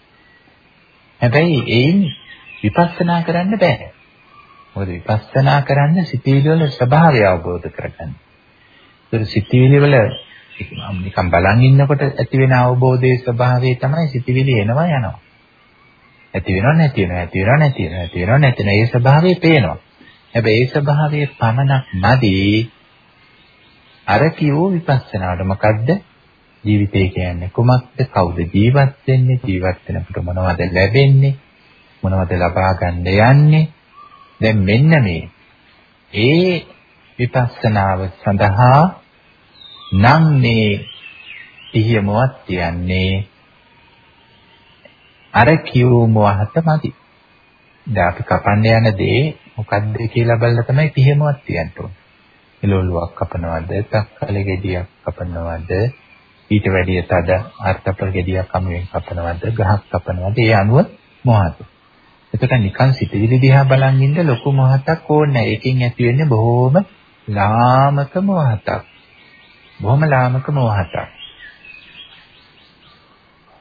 හැබැයි ඒයින් විපස්සනා කරන්න බෑ. මොකද විපස්සනා කරන්න සිටිවිලි වල ස්වභාවය අවබෝධ කරගන්න. ඒතර සිටිවිලි වල නිකන් බලන් ඉන්නකොට ඇති වෙන අවබෝධයේ ස්වභාවය තමයි සිටිවිලි එනවා යනවා. ඇති වෙනව නැති වෙනව ඇති වෙනව නැති වෙනව ඇති වෙනව නැති වෙනව ඒ ස්වභාවය පේනවා. හැබැයි ඒ ස්වභාවයේ පමණක් නැදී අර කියෝ විපස්සනාවට මොකද්ද ජීවිතය කියන්නේ කුමක්ද? කවුද ජීවත් වෙන්නේ? ජීවත් වෙනකොට මොනවද ලැබෙන්නේ? මොනවද ලබා ගන්න යන්නේ? දැන් මෙන්න මේ. ඒ විපස්සනාව සඳහා නම් මේ ඉහියමවත් කියන්නේ අර කියවුම වහතමදි. දැන් අපි කපන්න යන දේ මොකද්ද කියලා බලලා තමයි පිහියමවත් තියන්න ඕනේ. එළවලුවක් කපනවද, තක්කලේ ගෙඩියක් කපනවද, ඊට වැඩිය තද අර්ථපර ගෙඩියක් අමුවෙන් කපනවද, ගහක් කපනවද, ඒ අනුව මොහත. එතකොට නිකන් සිටිවිලි දිහා බලන් ඉන්න ලොකු මොහතක් ඕනේ. ඒකෙන් ඇති වෙන්නේ බොහොම ලාමක මොහතක්. බොහොම ලාමක මොහතක්.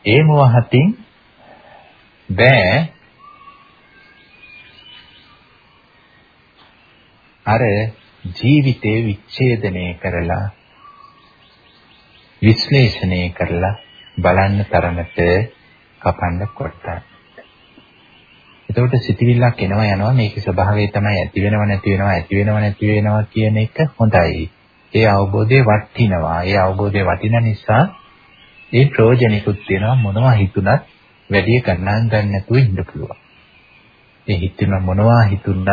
ඒ මොහතින් බෑ අර ජීවිතේ විච්ඡේදනය කරලා විශ්ලේෂණය කරලා බලන්න තරමට කපන්න කොටා. එතකොට සිතිවිල්ලක් එනවා යනවා මේකේ ස්වභාවය තමයි ඇති වෙනව නැති වෙනව ඇති වෙනව නැති වෙනවා කියන එක හොඳයි. ඒ අවබෝධය වටිනවා. ඒ අවබෝධය වටින නිසා ඒ ප්‍රයෝජනිකුත් වෙනවා මොනවා හිතුණත් වැඩි ගණන් ගන්න නැතුව ඉන්න පුළුවන්. ඒ හිතෙන මොනවා හිතුණත්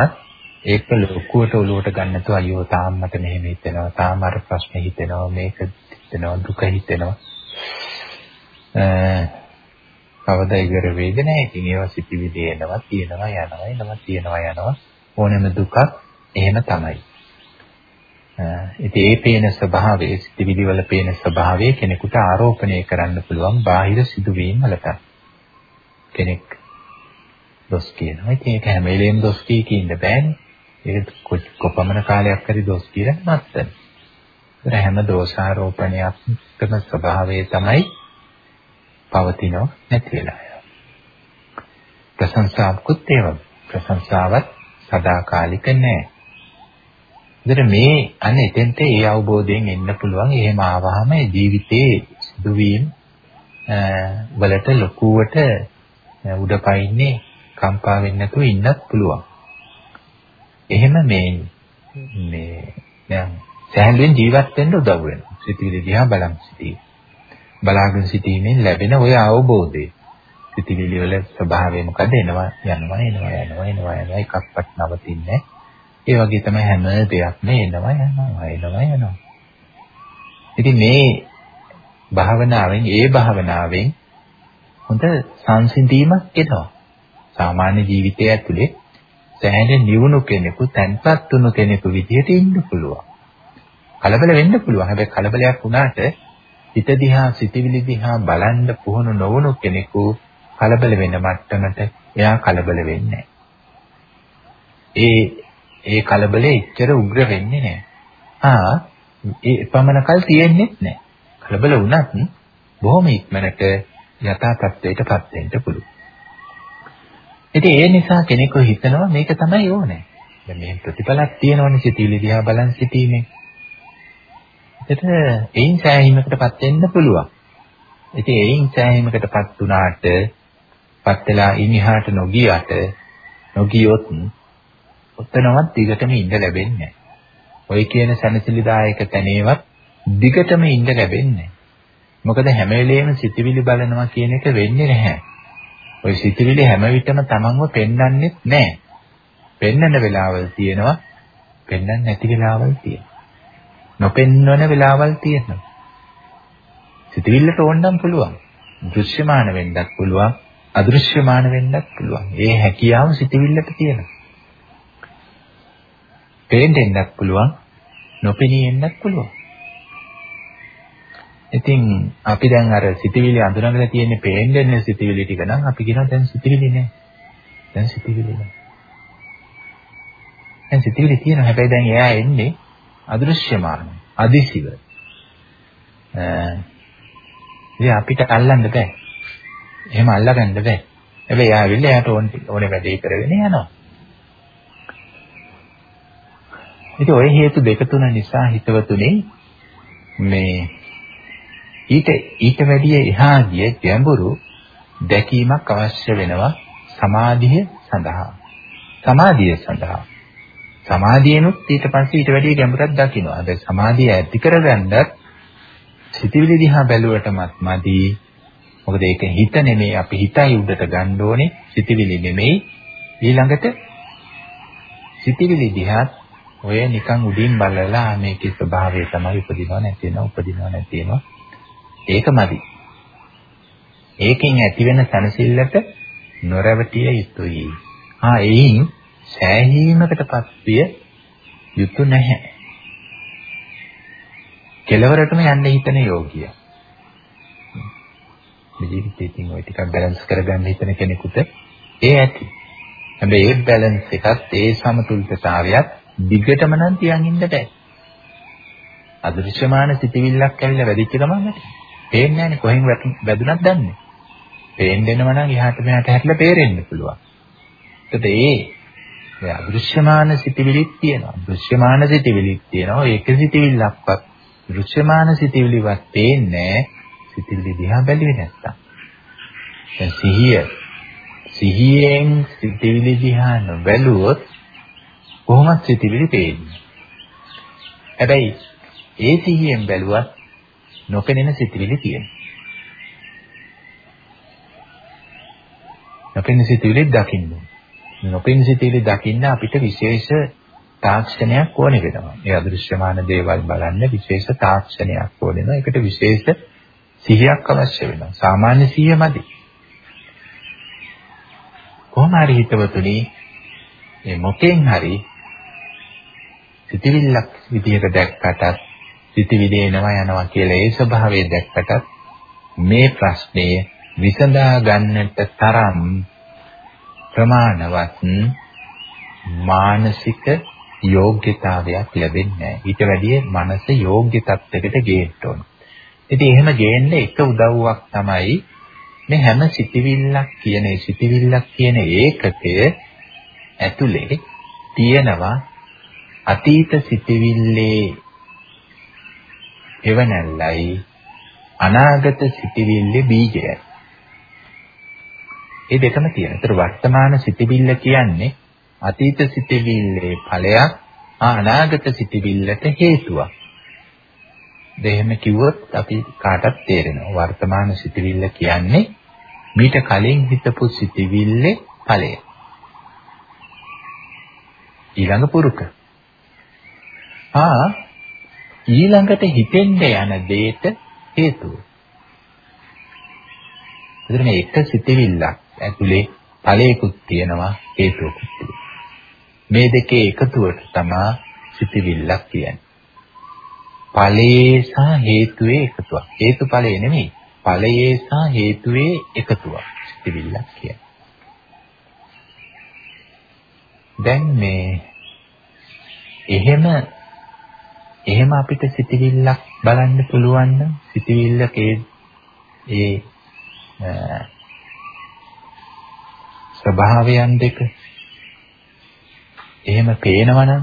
ඒක ලොකුවට ඔලුවට ගන්න නැතුව අයියෝ තාම මට මෙහෙම හිතෙනවා තාම අර ප්‍රශ්න හිතෙනවා මේක හිතෙනවා දුක හිතෙනවා කවදා ඉවර වේද නැහැ ඉතින් ඒවා සිතිවිලි එනවා තියෙනවා යනවා එනවා තියෙනවා යනවා ඕනෑම දුකක් එහෙම තමයි ඉතින් ඒ පේන ස්වභාවයේ සිතිවිලි වල පේන ස්වභාවය කෙනෙකුට ආරෝපණය කරන්න පුළුවන් බාහිර සිදුවීම් වලට. කෙනෙක් දොස් කියනවා. ඉතින් ඒක හැම වෙලේම දොස් කී කින්න බෑනේ. ඒක කොපමණ කාලයක් හරි දොස් කියලා නැත්තම්. ඒතර හැම දෝෂාරෝපණයක්ම ස්වභාවය තමයි පවතිනව නැති වෙලා යනවා. ප්‍රශංසාවකුත් ඒ වගේ. ප්‍රශංසාවත් සදාකාලික නෑ. ඒතර මේ අන්න එතෙන්ට ඒ අවබෝධයෙන් එන්න පුළුවන්. එහෙම ආවහම ජීවිතේ සිදුවීම් වලට ලකුවට උඩපයින්නේ කම්පා වෙන්නේ නැතුව ඉන්නත් පුළුවන්. එහෙම මේ මේ දැන් සෑහලෙන් ජීවත් වෙන්න උදව් වෙනවා. සිතිවිලි දිහා බලන් සිටී. බලාගෙන සිටීමෙන් ලැබෙන ওই අවබෝධය. සිතිවිලි වල ස්වභාවය මොකද? එනවා යනවා එනවා යනවා එනවා යනවා එකක්වත් නවතින්නේ නැහැ. ඒ වගේ තමයි හැම දෙයක්ම එනවා යනවා එනවා යනවා. ඉතින් මේ භාවනාවෙන් ඒ භාවනාවෙන් හොඳ සංසිඳීමක් එනවා. සාමාන්‍ය ජීවිතය ඇතුලේ සෑහෙන නිවුණු කෙනෙකු, තැන්පත් වුණු කෙනෙකු විදිහට ඉන්න පුළුවන්. කලබල වෙන්න පුළුවන්. හැබැයි කලබලයක් වුණාට හිත දිහා, සිතවිලි දිහා බලන්න පුහුණු නොවුණු කෙනෙකු කලබල වෙන මට්ටමට එයා කලබල වෙන්නේ ඒ ඒ කලබලේ එච්චර උග්‍ර වෙන්නේ නැහැ. ආ ඒ පමණ කල් තියෙන්නේ නැහැ. කලබල වුණත් බොහොම ඉක්මනට යථා තත්ත්වයටපත් වෙන්න පුළුවන්. ඉතින් ඒ නිසා කෙනෙකු හිතනවා මේක තමයි ඕනේ. දැන් මේ ප්‍රතිඵලක් තියෙනවනේ සිතීලි දිහා බලන් සිටීමෙන්. එතන එයින් සෑහීමකටපත් වෙන්න පුළුවන්. ඉතින් එයින් සෑහීමකටපත් වුණාට පත් වෙලා ඉනිහාට නොගියට නොගියොත් ඔතනවත් දිගටම ඉඳ ලැබෙන්නේ ඔය කියන සැනසෙලිදායක තැනේවත් දිගටම ඉඳ ලැබෙන්නේ මොකද හැම වෙලෙම සිතවිලි බලනවා කියන එක වෙන්නේ නැහැ. ওই සිතවිලි හැම විටම තමන්ව පෙන්වන්නෙත් නැහැ. පෙන්වන වෙලාවල් තියෙනවා, පෙන්වන්න නැති වෙලාවල් තියෙනවා. නොපෙන්වන වෙලාවල් තියෙනවා. සිතවිල්ලට ඕනනම් පුළුවන්. දෘශ්‍යමාන වෙන්නත් පුළුවන්, අදෘශ්‍යමාන වෙන්නත් පුළුවන්. ඒ හැකියාව සිතවිල්ලට තියෙනවා. පේන්න එන්නත් පුළුවන් නොපෙනී එන්නත් පුළුවන් ඉතින් අපි දැන් අර සිතවිලි අඳුනගෙන තියෙන්නේ පේන්නේ සිතවිලි ටික නම් අපි කියනවා දැන් සිතවිලි නෑ. දැන් සිතවිලි නෑ. දැන් සිතවිලි තියෙනවා හැබැයි දැන් එයා එන්නේ අදෘශ්‍යමාන අදිසිව. ඉතින් අපිට අල්ලන්න බෑ. එහෙම අල්ලගන්න බෑ. හැබැයි එයා ඇවිල්ලා එයාට ඕනේ වැඩේ කරගෙන යනවා. ඉතින් ওই හේතු දෙක තුන නිසා හිතවතුනේ මේ ඊට ඊට වැඩිය එහා ගිය ගැඹුරු දැකීමක් අවශ්‍ය වෙනවා සමාධිය සඳහා. සමාධිය සඳහා. සමාධියනොත් ඊට පස්සේ ඊට වැඩිය ගැඹුරක් දකින්නවා. හැබැයි සමාධිය ඇති කරගන්නත් සිතිවිලි දිහා බැලුවටමත් මදි. මොකද ඒක හිත නෙමෙයි අපි හිතයි උඩට ගන්න ඕනේ සිතිවිලි නෙමෙයි. ඊළඟට සිතිවිලි දිහා ඔය නිකන් උඩින් බලලා මේකේ ස්වභාවය තමයි උපදිනව නැති වෙනව උපදිනව නැති වෙනව. ඒකමදි. ඒකෙන් ඇති වෙන සනසිල්ලට නොරවටිය යුතුයි. ආ එයින් සෑහීමකටපත් විය යුතු නැහැ. කෙලවරටම යන්න හිතන යෝගිය. මේ ජීවිතේ තියෙන ওই ටිකක් බැලන්ස් කරගන්න හිතන කෙනෙකුට ඒ ඇති. හැබැයි ඒ බැලන්ස් එකත් ඒ සමතුලිතතාවයත් දිගටම නම් තියන් ඉන්න බෑ. අදෘශ්‍යමාන සිතිවිල්ලක් ඇවිල්ලා වැඩිච්ච ගමන් නැති. පේන්නේ නැහැනේ කොහෙන් වැදුනක් දන්නේ. පේන්නේනම නම් එහාට මෙහාට හැරිලා පේරෙන්න පුළුවන්. ඒකද ඒ ඒ අදෘශ්‍යමාන සිතිවිලිත් තියෙනවා. දෘශ්‍යමාන සිතිවිලිත් තියෙනවා. ඒක සිතිවිල්ලක්වත් දෘශ්‍යමාන සිතිවිලිවත් පේන්නේ සිතිවිලි දිහා බැලුවේ නැත්තම්. දැන් සිහිය සිහියෙන් සිතිවිලි දිහා නොබැලුවොත් කොහොමද සිතිවිලි පේන්නේ? හැබැයි ඒ සිහියෙන් බැලුවත් නොපෙනෙන සිතිවිලි තියෙනවා. නොපෙනෙන සිතිවිලි දකින්න. නොපෙනෙන සිතිවිලි දකින්න අපිට විශේෂ තාක්ෂණයක් ඕනේ වෙනවා. ඒ අදෘශ්‍යමාන දේවල් බලන්න විශේෂ තාක්ෂණයක් ඕනේ වෙනවා. ඒකට විශේෂ සිහියක් අවශ්‍ය වෙනවා. සාමාන්‍ය සිහිය මදි. කොහොම හරි හිතවතුනි මේ මොකෙන් හරි සිතිවිල්ලක් විදිහට දැක්කට සිතිවිලි එනවා යනවා කියලා ඒ ස්වභාවය දැක්කට මේ ප්‍රශ්නය විසඳා ගන්නට තරම් ප්‍රමාණවත් මානසික යෝග්‍යතාවයක් ලැබෙන්නේ නැහැ. ඊට වැඩිය මනස යෝග්‍ය තත්යකට ගේන්න ඕන. ඉතින් එහෙම ගේන්න එක උදව්වක් තමයි මේ හැම සිතිවිල්ලක් කියන සිතිවිල්ලක් කියන ඒකකය ඇතුලේ තියෙනවා අතීත සිතිවිල්ලේ එවනල්ලයි අනාගත සිතිවිල්ලේ බීජයයි. ඒ දෙකම තියෙනවා. ඒතර වර්තමාන සිතිවිල්ල කියන්නේ අතීත සිතිවිල්ලේ ඵලයක් අනාගත සිතිවිල්ලට හේතුවක්. දෙහෙම කිව්වොත් අපි කාටත් තේරෙනවා. වර්තමාන සිතිවිල්ල කියන්නේ මීට කලින් හිතපු සිතිවිල්ලේ ඵලය. ඊළඟ පුරුක. ආ ඊළඟට හිතෙන්න යන දෙයට හේතුව. එතන මේ එක සිතිවිල්ලක් ඇතුලේ ඵලයකුත් තියෙනවා හේතුවකුත් තියෙනවා. මේ දෙකේ එකතුවට තමයි සිතිවිල්ලක් කියන්නේ. ඵලයේ සහ හේතුවේ එකතුවක්. හේතුඵලය නෙමෙයි. ඵලයේ සහ හේතුවේ එකතුවක්. සිතිවිල්ලක් කියන්නේ. දැන් මේ එහෙම එහෙම අපිට සිතිවිල්ලක් බලන්න පුළුවන් නම් සිතිවිල්ලකේ ඒ ස්වභාවයන් දෙක එහෙම පේනවනම්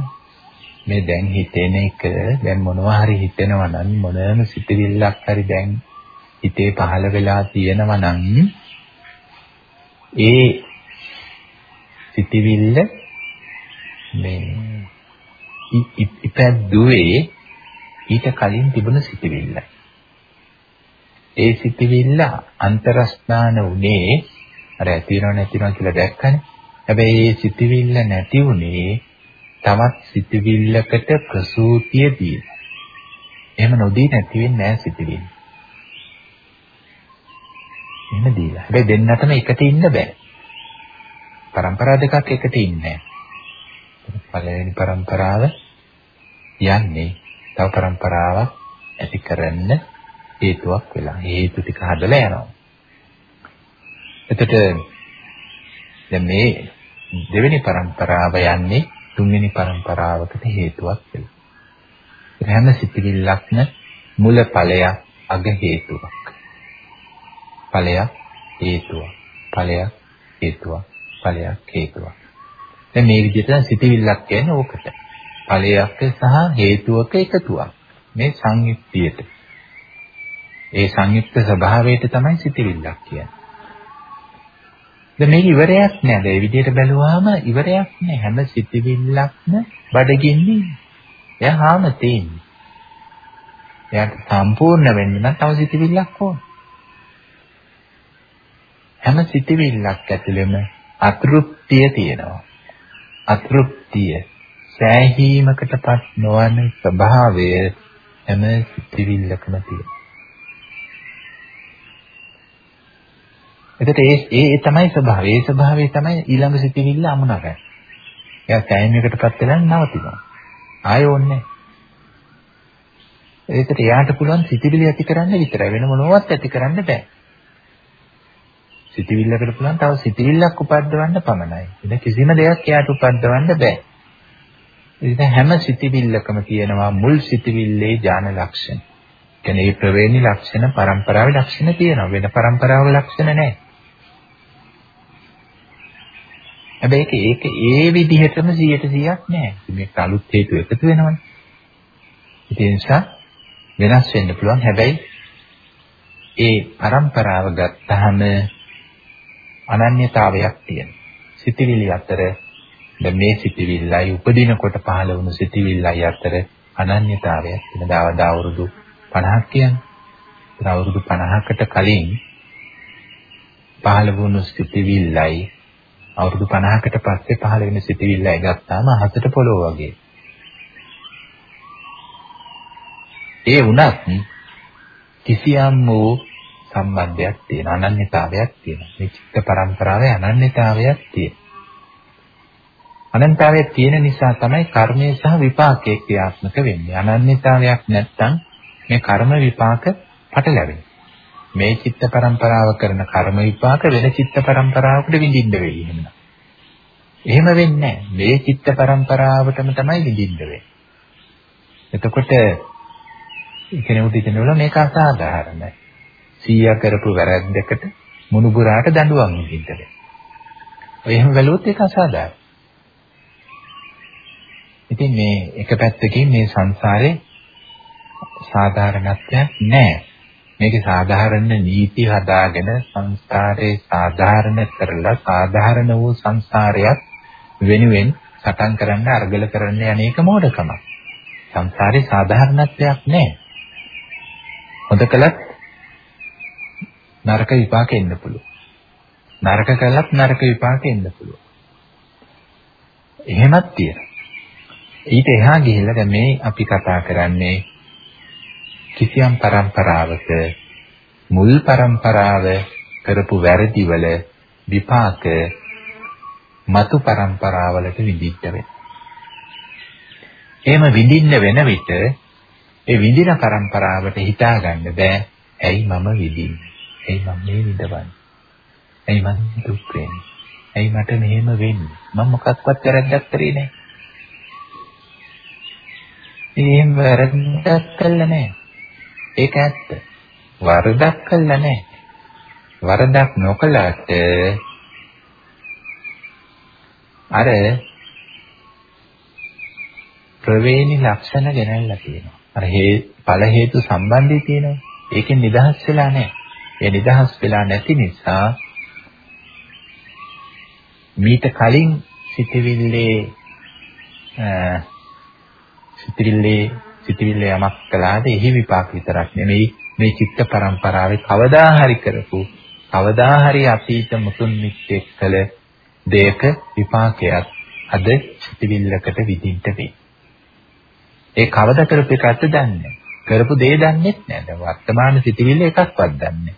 මේ දැන් හිතෙන එක දැන් මොනවා හරි හිතෙනවා නම් මොනම සිතිවිල්ලක් හරි දැන් හිතේ පහළ වෙලා තියෙනවා නම් ඒ සිතිවිල්ල මේ ඉපැද්දුවේ ඊට කලින් තිබුණ සිතිවිල්ලයි. ඒ සිතිවිල්ල අන්තරස්ථාන උනේ අර ඇතිවෙනව නැතිවෙනවා කියලා දැක්කනේ. හැබැයි මේ සිතවිල්ල නැති උනේ තවත් සිතවිල්ලකට ප්‍රසූතිය දීලා. එහෙම නොදී නැති වෙන්නේ නැහැ සිතවිල්ල. එහෙම දීලා. හැබැයි දෙන්නටම එකට ඉන්න බෑ. પરම්පරා දෙකක් එකට ඉන්නේ නැහැ. පළවෙනි પરම්පරාව යන්නේ තව પરම්පරාවක් ඇති කරන්න හේතුවක් වෙලා. හේතු ටික හදලා යනවා. එතකොට දැන් මේ දෙවෙනි પરම්පරාව යන්නේ තුන්වෙනි પરම්පරාවකට හේතුවක් වෙනවා. හැම සිතිවිල්ලක්ම මුල ඵලයක් අග හේතුවක්. ඵලයක් හේතුවක්. ඵලයක් හේතුවක්. ඵලයක් හේතුවක්. දැන් මේ විදිහට සිතිවිල්ලක් කියන්නේ ඕකට. ඵලයක් සහ හේතුවක එකතුවක්. මේ සංයුක්තියට. ඒ සංයුක්ත ස්වභාවයට තමයි සිතිවිල්ලක් කියන්නේ. දැන් මේක ඉවරයක් නෑ. ඒ විදිහට බැලුවාම ඉවරයක් නෑ. හැම සිතිවිල්ලක්ම බඩගින්නේ. එයා හාම තියෙන්නේ. එයාට සම්පූර්ණ වෙන්න නම් තව සිතිවිල්ලක් ඕන. හැම සිතිවිල්ලක් ඇතුළෙම අතෘප්තිය තියෙනවා. අතෘප්තිය සෑහීමකටපත් නොවන ස්වභාවය හැම සිතිවිල්ලකම තියෙනවා. එතකොට ඒ ඒ තමයි ස්වභාවය. ඒ ස්වභාවය තමයි ඊළඟ සිතිවිල්ල අමුණගන්නේ. එයා ටයිම් එකකටපත් වෙලා නවතිනවා. ආයෝන්නේ. ඒකට එයාට පුළුවන් සිතිවිලි ඇති කරන්න විතරයි. වෙන මොනවත් ඇති කරන්න බෑ. සිතිවිල්ලකට පුළුවන් තව සිතිවිල්ලක් උපද්දවන්න පමණයි. වෙන කිසිම දෙයක් එයාට උපද්දවන්න බෑ. ඉතින් හැම සිතිවිල්ලකම තියෙනවා මුල් සිතිවිල්ලේ ඥාන ලක්ෂණ. කියන්නේ මේ ප්‍රවේණි ලක්ෂණ, පරම්පරාවේ ලක්ෂණ තියෙනවා. වෙන පරම්පරාවල ලක්ෂණ නැහැ. හැබැයි ඒක ඒ විදිහටම 100%ක් නෑ. මේක අලුත් හේතු එකතු වෙනවනේ. ඒ නිසා වෙනස් වෙන්න පුළුවන්. හැබැයි ඒ પરම්පරාව ගත්තාම අනන්‍යතාවයක් තියෙනවා. සිතිවිලි අතර දැන් මේ සිතිවිල්ලයි උපදිනකොට පහළ වුණු සිතිවිල්ලයි අතර අනන්‍යතාවයක් තියෙනවා. දවදා අවුරුදු 50ක් කියන්නේ. අවුරුදු 50කට කලින් පහළ වුණු සිතිවිල්ලයි අවුරුදු 50කට පස්සේ පහළ වෙන සිතිවිල්ලයි ගත්තාම අහසට පොළොව වගේ. ඒ වුණත් කිසියම් වූ සම්බන්ධයක් තියෙන අනන්‍යතාවයක් තියෙනවා. මේ චිත්ත පරම්පරාවේ අනන්‍යතාවයක් තියෙනවා. අනන්‍යතාවයක් තියෙන නිසා තමයි කර්මය සහ විපාකයේ ක්‍රියාත්මක වෙන්නේ. අනන්‍යතාවයක් නැත්නම් මේ කර්ම විපාක පටලැවෙනවා. මේ චිත්ත පරම්පරාව කරන කර්ම විපාක වෙන චිත්ත පරම්පරාවකට විඳින්න වෙයි එහෙම. එහෙම වෙන්නේ නැහැ. මේ චිත්ත පරම්පරාවටම තමයි විඳින්න වෙන්නේ. එතකොට කෙනෙකුට හිතෙනවා මේක අසාධාරණයි. සීයා කරපු වැරැද්දකට මුණුබුරාට දඬුවම් විඳින්න බෑ. ඔය එහෙම බැලුවොත් ඒක අසාධාරණයි. ඉතින් මේ එක පැත්තකින් මේ සංසාරේ සාධාරණත්වයක් නැහැ. මේකේ සාධාරණ නීති හදාගෙන සංස්කාරේ සාධාරණ කරලා සාධාරණ වූ සංසාරයක් වෙනුවෙන් සටන් කරන්න අරගල කරන්න යන්නේක මොඩකමක්. සංසාරේ සාධාරණත්වයක් නැහැ. හොඳ කළත් නරක විපාක එන්න පුළුවන්. නරක කළත් නරක විපාක එන්න පුළුවන්. එහෙමත් තියෙනවා. ඊට එහා ගිහිල්ලා දැන් මේ අපි කතා කරන්නේ කිසියම් પરම්පරාවක මුල් પરම්පරාව කරපු වැරදිවල විපාක මතු પરම්පරාවලට විඳින්න වෙනවා. එහෙම විඳින්න වෙන විට ඒ විඳින પરම්පරාවට හිතාගන්න බෑ ඇයි මම විඳින්නේ? ඇයි මම මේ විඳවන්නේ? ඇයි මම දුක් වෙන්නේ? ඇයි මට මෙහෙම වෙන්නේ? මම මොකක්වත් වැරද්දක් කරේ නැහැ. එහෙම වැරද්දක් කළා නෑ. ඒක ඇත්ත. වරදක් කළා නැහැ. වරදක් නොකළාට අර ප්‍රවේණි ලක්ෂණ ගෙනල්ලා තියෙනවා. අර හේ ඵල හේතු සම්බන්ධය තියෙනවා. ඒකෙන් නිදහස් වෙලා නැහැ. ඒ නිදහස් වෙලා නැති නිසා මීට කලින් සිතවිල්ලේ සිතවිල්ලේ සිතවිල්ලේ යමක් කළාද එහි විපාක විතරක් නෙමෙයි මේ චිත්ත පරම්පරාවේ කවදා හරි කරපු කවදා හරි අතීත මුතුන් මිත්‍යෙක් කළ දෙයක විපාකයක් අද සිතවිල්ලකට විඳින්න වෙයි. ඒ කවදා කරපු එකක්ද දන්නේ කරපු දේ දන්නේත් නැහැ. දැන් වර්තමාන සිතවිල්ල එකක්වත් දන්නේ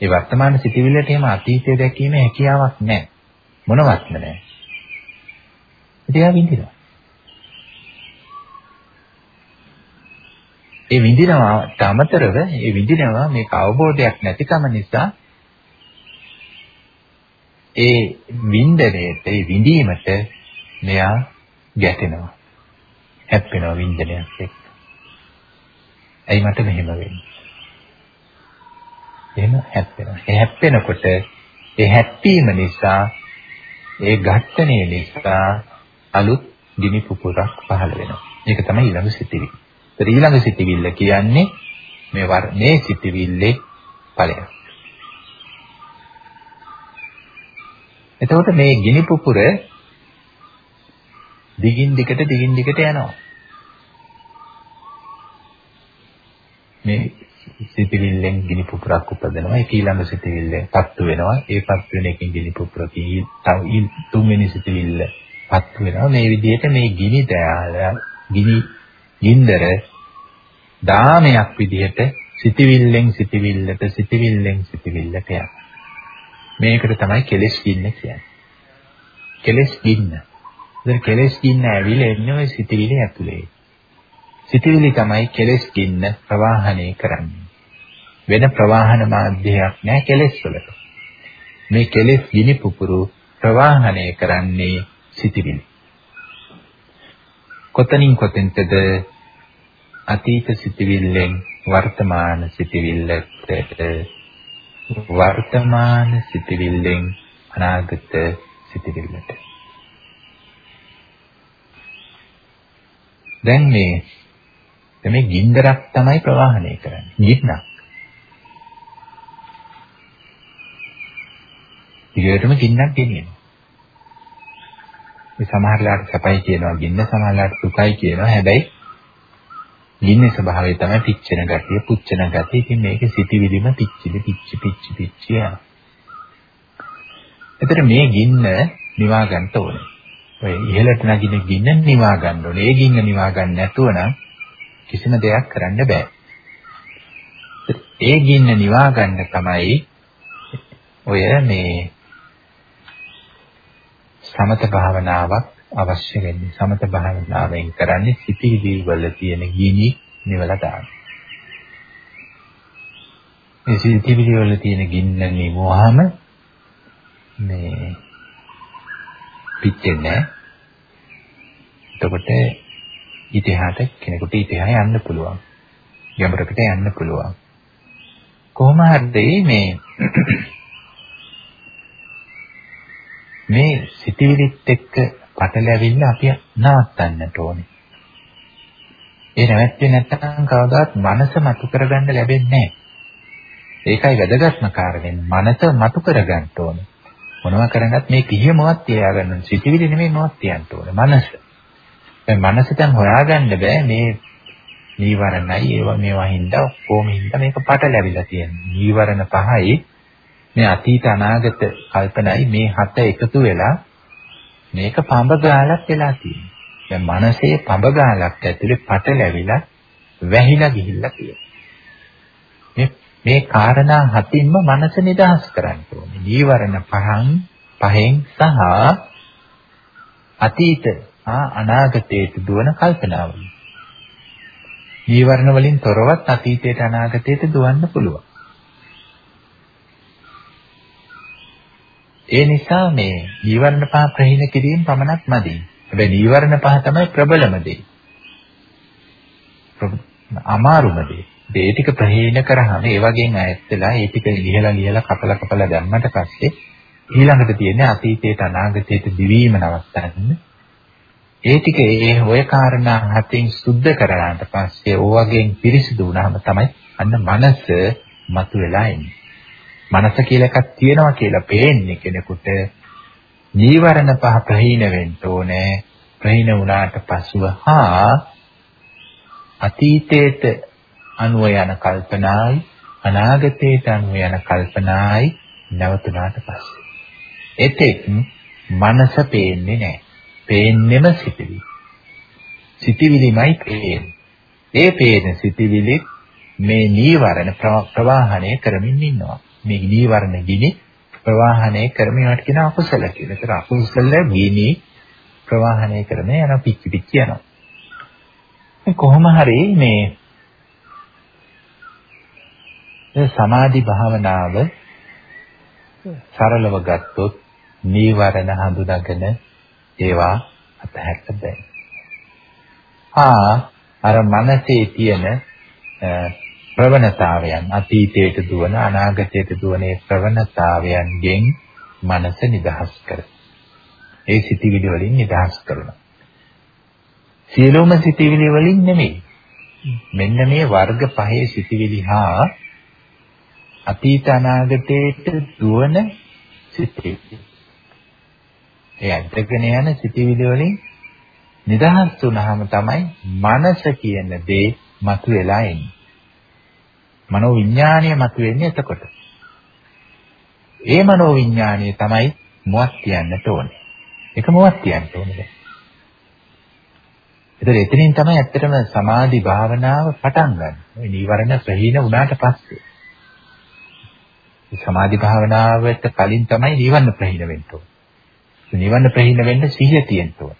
ඒ වර්තමාන සිතවිල්ලට එහෙම අතීතය දැකීමේ හැකියාවක් නැහැ. මොනවත්ම නැහැ. ඉතින් ආ විඳිනවා. ඒ විඳිනවාට අමතරව ඒ විඳිනවා මේක අවබෝධයක් නැතිකම නිසා ඒ වින්දනයේට ඒ විඳීමට මෙයා ගැටෙනවා. හැප්පෙනවා වින්දනයක් එක්ක. ඇයි මට මෙහෙම වෙන්නේ? එහෙම හැප්පෙනවා. ඒ හැප්පෙනකොට ඒ හැප්පීම නිසා ඒ ඝට්ටණය නිසා අලුත් ගිනි පුපුරක් පහළ වෙනවා. ඒක තමයි ඊළඟ සිතිවිලි. ඒතර ඊළඟ සිතිවිල්ල කියන්නේ මේ මේ සිතිවිල්ලේ ඵලයක්. එතකොට මේ ගිනි පුපුර දිගින් දිගට දිගින් දිගට යනවා. මේ සිතිවිල්ලෙන් ගිනි පුපුරක් උපදිනවා. ඒක ඊළඟ සිතිවිල්ලෙන් පත්තු වෙනවා. ඒ පත්තු වෙන එකෙන් ගිනි පුපුර කී තව තුන්වෙනි සිතිවිල්ල පත්තු වෙනවා. මේ විදිහට මේ ගිනි දයාල ගිනි ගින්දර දාමයක් විදිහට සිතිවිල්ලෙන් සිතිවිල්ලට සිතිවිල්ලෙන් සිතිවිල්ලට යනවා. මේකට තමයි කෙලෙස් ගින්න කියන්නේ. කෙලෙස් ගින්න. ඉතින් කෙලෙස් ගින්න ඇවිල්ලා එන්නේ ওই සිතිවිලි ඇතුලේ. සිතිවිලි තමයි කෙලෙස් ගින්න ප්‍රවාහණය කරන්නේ. වෙන ප්‍රවාහන මාධ්‍යයක් නැහැ කෙලෙස් වලට. මේ කෙලෙස් ගිනි පුපුරු ප්‍රවාහණය කරන්නේ සිතිවිලි. කොතනින් කොතෙන්ටද අතීත සිතිවිල්ලෙන් වර්තමාන සිතිවිල්ලට වර්තමාන සිතිවිල්ලෙන් අනාගත සිතිවිල්ලට දැන් මේ මේ ගින්දරක් තමයි ප්‍රවාහණය කරන්නේ. ගින්නක්. ඊගෙටම ගින්නක් ගෙනියනවා. මේ සමහරලාට සපයි කියනවා ගින්න සමහරලාට සුඛයි කියනවා. හැබැයි ගින්නේ ස්වභාවය තමයි පිච්චෙන ගතිය, පුච්චෙන ගතිය. ඉතින් මේකේ සිටිවිලිම පිච්චිලි පිච්චි පිච්චි පිච්චි යනවා. එතකොට මේ ගින්න නිවා ගන්න ඕනේ. ඔය ඉහළට නගින ගින්න නිවා ගන්න ඕනේ. ඒ ගින්න නිවා ගන්න නැතුව නම් කිසිම දෙයක් කරන්න බෑ. ඒ ගින්න නිවා ගන්න තමයි ඔය මේ සමත භාවනාවක් අවශ්‍ය වෙන්නේ. සමත භාවනාවෙන් කරන්නේ සිටිවිලි වල තියෙන ගිනි නිවලා දාන්න. මේ සිටිවිලි වල තියෙන ගින්න නිවුවාම මේ පිච්චෙන්නේ එතකොට ඉතිහාට කෙනෙකුට ඉතිහා යන්න පුළුවන්. ගැඹුරකට යන්න පුළුවන්. කොහොම හරි මේ [coughs] මේ සිතිවිලිත් එක්ක පටලැවිල්ල අපි නවත්තන්නට ඕනේ. ඒ නැවැත්වෙන්නේ නැත්නම් කවදාවත් මනස මතු කරගන්න ලැබෙන්නේ නැහැ. ඒකයි වැදගත්ම කාරණේ. මනස මතු කරගන්න ඕනේ. මොනවා කරන්නත් මේ කිහිමවත් තියාගන්න සිතිවිලි නෙමෙයි මොනවත් තියන්න ඕනේ. මනස. දැන් මනස දැන් හොයාගන්න බෑ මේ නීවරණයි ඒවා මේවා හින්දා ඔක්කොම හින්දා මේක පටලැවිලා තියෙනවා. නීවරණ පහයි මේ අතීත අනාගත කල්පනයි මේ හත එකතු වෙලා මේක පඹ ගාලක් වෙලා තියෙනවා. දැන් මනසේ පඹ ගාලක් ඇතුලේ පටලැවිලා වැහිලා ගිහිල්ලා තියෙනවා. මේ මේ කාරණා හතින්ම මනස නිදහස් කරන්න ඕනේ. නීවරණ පහන් පහෙන් සහ අතීත ආ අනාගතයට දුවන කල්පනාවලින්. නීවරණ වලින් තොරවත් අතීතයට අනාගතයට දුවන්න පුළුවන්. ඒ නිසා මේ නීවරණ පහ ප්‍රහීන කිරීම පමණක් මදි. හැබැයි නීවරණ පහ තමයි ප්‍රබලම දේ. අමාරුම දේ. ඒ ටික ප්‍රහීන කරාම ඒ වගේම ඈත් වෙලා ඒ ටික ලිහලා ලිහලා කපලා කපලා දැම්මට පස්සේ ඊළඟට තියෙන්නේ අතීතයට අනාගතයට දිවීම නවත්තන්න. ඒ ටික ඒ ඔය කාරණා හතෙන් සුද්ධ කරාට පස්සේ ඕවගෙන් පිරිසිදු වුණාම තමයි අන්න මනස මතුවලා එන්නේ. මනස කියලා එකක් තියෙනවා කියලා පේන්නේ කෙනෙකුට නීවරණ පහ ප්‍රහීන වෙන්න ඕනේ. ප්‍රහීන වුණාට පසුව හා අතීතයට අනුව යන කල්පනායි අනාගතයට අනුව යන කල්පනායි නැවතුණාට පස්සේ එතෙක් මනස පේන්නේ නැහැ. පේන්නෙම සිටිවිලි. සිටිවිලිමයි පේන්නේ. ඒ පේන සිටිවිලි මේ නීවරණ ප්‍රවාහණය කරමින් ඉන්නවා. මේ නීවරණ ගිනි ප්‍රවාහණය කරමින් යනට කියන අකුසල කියලා. ඒතර අකුසල ගිනි ප්‍රවාහණය කරන යන පිච්චි පිච්චි යනවා. කොහොම හරි මේ සමාධි භාවනාව සරලව ගත්තොත් නීවරණ හඳුනාගෙන ඒවා අතහැරලා බෑ. ආ අර මනසේ තියෙන ප්‍රවණතාවයන් අතීතයට දුවන අනාගතයට දුවන ප්‍රවණතාවයන්ගෙන් මනස නිදහස් කර. ඒ සිතිවිලි වලින් නිදහස් කරනවා. සියලුම සිතිවිලි වලින් නෙමෙයි. මෙන්න මේ වර්ග පහේ සිතිවිලි හා අතීත අනාගතයට දුවන සිතිවිලි. ඒ අන්තගෙන යන සිතිවිලි වලින් නිදහස් වුණාම තමයි මනස කියන දේ මතුවලා එන්නේ. මනෝ විඥාණය මතුවෙන්නේ එතකොට. ඒ මනෝ විඥාණය තමයි මොවක් කියන්නට ඕනේ. ඒක මොවක් කියන්න ඕනේ. ඒතර එතනින් තමයි ඇත්තටම සමාධි භාවනාව පටන් ගන්න. මේ නීවරණ ප්‍රහීන වුණාට පස්සේ. සමාධි භාවනාවට කලින් තමයි නීවරණ ප්‍රහීන වෙන්න ඕනේ. නීවරණ ප්‍රහීන වෙන්න සිහිය තියෙන්න ඕනේ.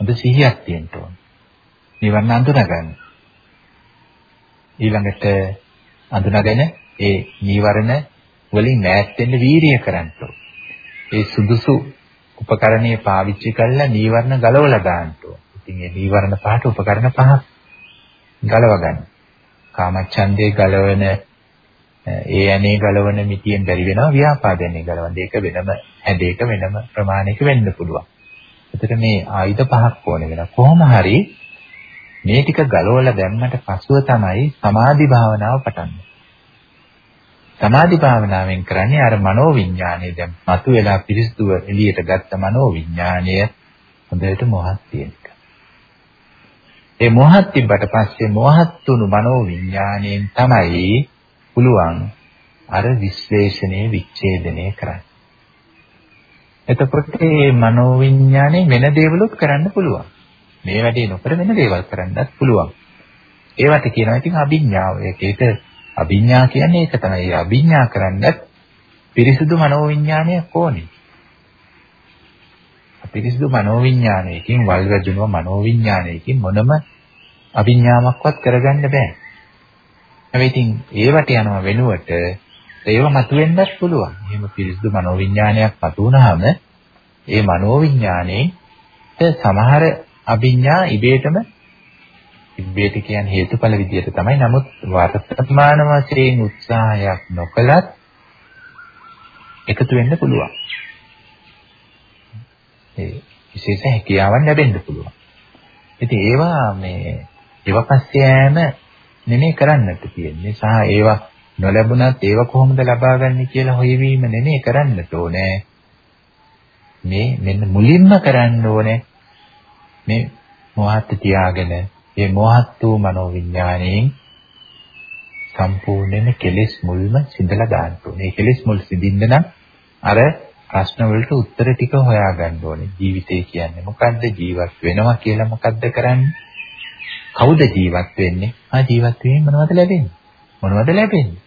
හොඳ සිහියක් තියෙන්න ඕනේ. නීවරණ අඳුනා ගන්න. ඊළඟට අඳුනාගෙන ඒ නීවරණ වලින් ඈත් වෙන්න වීරිය කරන්න ඒ සුදුසු උපකරණයේ පාවිච්චි කරලා නීවරණ ගලවලා දාන්න ඉතින් ඒ නීවරණ පහට උපකරණ පහක් ගලව ගන්න. කාමච්ඡන්දේ ගලවන ඒ ඇනේ ගලවන මිටියෙන් බැරි වෙනවා ව්‍යාපාදයෙන් ගලවන දෙක වෙනම හැඩයක වෙනම ප්‍රමාණයක වෙන්න පුළුවන්. එතකොට මේ ආයුධ පහක් ඕනේ වෙනවා. කොහොම හරි මේ ටික ගලවලා දැම්මට පසුව තමයි සමාධි භාවනාව පටන් සමාධි භාවනාවෙන් කරන්නේ අර මනෝවිඤ්ඤාණය දැන් මතුවලා පිරිසුදුව එළියට ගත්ත මනෝවිඤ්ඤාණය හොඳට මොහත් තියෙන එක. ඒ මොහත් තිබ්බට පස්සේ මොහත් තුණු මනෝවිඤ්ඤාණයෙන් තමයි පුළුවන් අර විශ්ලේෂණය විච්ඡේදනය කරන්න. එතකොට මේ මනෝවිඤ්ඤාණය වෙන දේවලුත් කරන්න පුළුවන්. මේ වැඩේ නොකර වෙන දේවල් කරන්නත් පුළුවන්. ඒවට කියනවා ඉතින් අභිඥාව. ඒක අභිඥා කියන්නේ ඒක තමයි. ඒ අභිඥා කරන්නත් පිරිසුදු මනෝවිඤ්ඤාණයක් ඕනේ. පිරිසුදු මනෝවිඤ්ඤාණයකින් වල් වැදුණු මනෝවිඤ්ඤාණයකින් මොනම අභිඥාමක්වත් කරගන්න බෑ. හැබැයි ඉතින් ඒවට යනවා වෙනුවට ඒව මතුවෙන්නත් පුළුවන්. එහෙම පිරිසුදු මනෝවිඤ්ඤාණයක් මතු වුනහම ඒ මනෝවිඤ්ඤාණේ සමහර අභිඥා ඉබේටම ඉබේට කියන්නේ හේතුඵල විදියට තමයි. නමුත් වර්තමාන වශයෙන් උත්සාහයක් නොකලත් එකතු වෙන්න පුළුවන්. ඒ විශේෂ හැකියාවක් ලැබෙන්න පුළුවන්. ඉතින් ඒවා මේ ඒවා පස්සේ යෑම නෙමෙයි කරන්නට තියෙන්නේ. සහ ඒවා නොලැබුණත් ඒවා කොහොමද ලබාගන්නේ කියලා හොයවීම නෙමෙයි කරන්නට ඕනේ. මේ මෙන්න මුලින්ම කරන්න ඕනේ මේ මොහත් තියාගෙන මේ මොහත් වූ මනෝවිඥාණයෙන් සම්පූර්ණයෙන්ම කෙලෙස් මුල්ම සිඳලා දාන්න ඕනේ. මේ කෙලෙස් මුල් සිඳින්න නම් අර ප්‍රශ්න වලට උත්තර ටික හොයාගන්න ඕනේ. ජීවිතය කියන්නේ මොකද්ද? ජීවත් වෙනවා කියලා මොකද්ද කරන්නේ? කවුද ජීවත් වෙන්නේ? ආ ජීවත් වෙන්නේ මොනවද ලැබෙන්නේ? මොනවද ලැබෙන්නේ?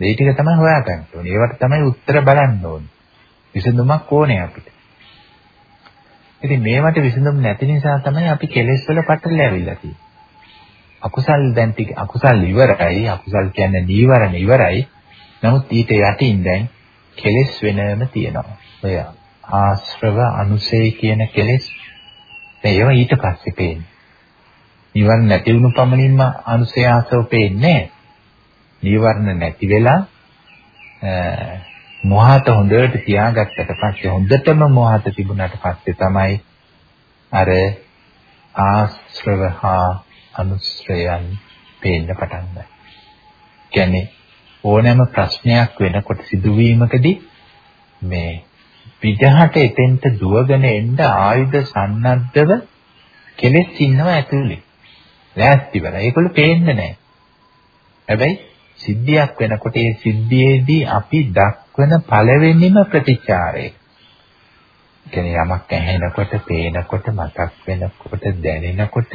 මේ ටික තමයි හොයාගන්න ඕනේ. ඒවට තමයි උත්තර බලන්න ඕනේ. විසඳුමක් ඕනේ අපිට. ඉතින් මේවට විසඳුම් නැති නිසා තමයි අපි කෙලෙස් වල පටල ඇවිල්ලා තියෙන්නේ. අකුසල් දැන් ටික අකුසල් ඉවරයි. අකුසල් කියන්නේ නීවරණ ඉවරයි. නමුත් ඊට යටින් දැන් කෙලෙස් වෙනම තියෙනවා. ඔය ආශ්‍රව අනුසය කියන කෙලෙස් ඒව ඊට පස්සේ පේන්නේ. නීවරණ නැති වුණු පමණින්ම අනුසය ආසව පේන්නේ නැහැ. නීවරණ නැති වෙලා මොහත හොඳට තියාගත්තට පස්සේ හොඳටම මොහත තිබුණාට පස්සේ තමයි අර ආශ්‍රව හා අනුශ්‍රයන් පේන්න පටන් ගන්නේ. කියන්නේ ඕනෑම ප්‍රශ්නයක් වෙනකොට සිදුවීමකදී මේ විජහට එතෙන්ට දුවගෙන එන්න ආයුධ සන්නද්ධව කෙලෙස් ඉන්නවා ඇතුලේ. ලෑස්ති වෙලා. ඒගොල්ලෝ පේන්නේ නැහැ. හැබැයි සිද්ධියක් වෙනකොට ඒ සිද්ධියේදී අපි දක්වන පළවෙනිම ප්‍රතිචාරය කියන්නේ යමක් ඇහෙනකොට, පේනකොට, මතක් වෙනකොට, දැනෙනකොට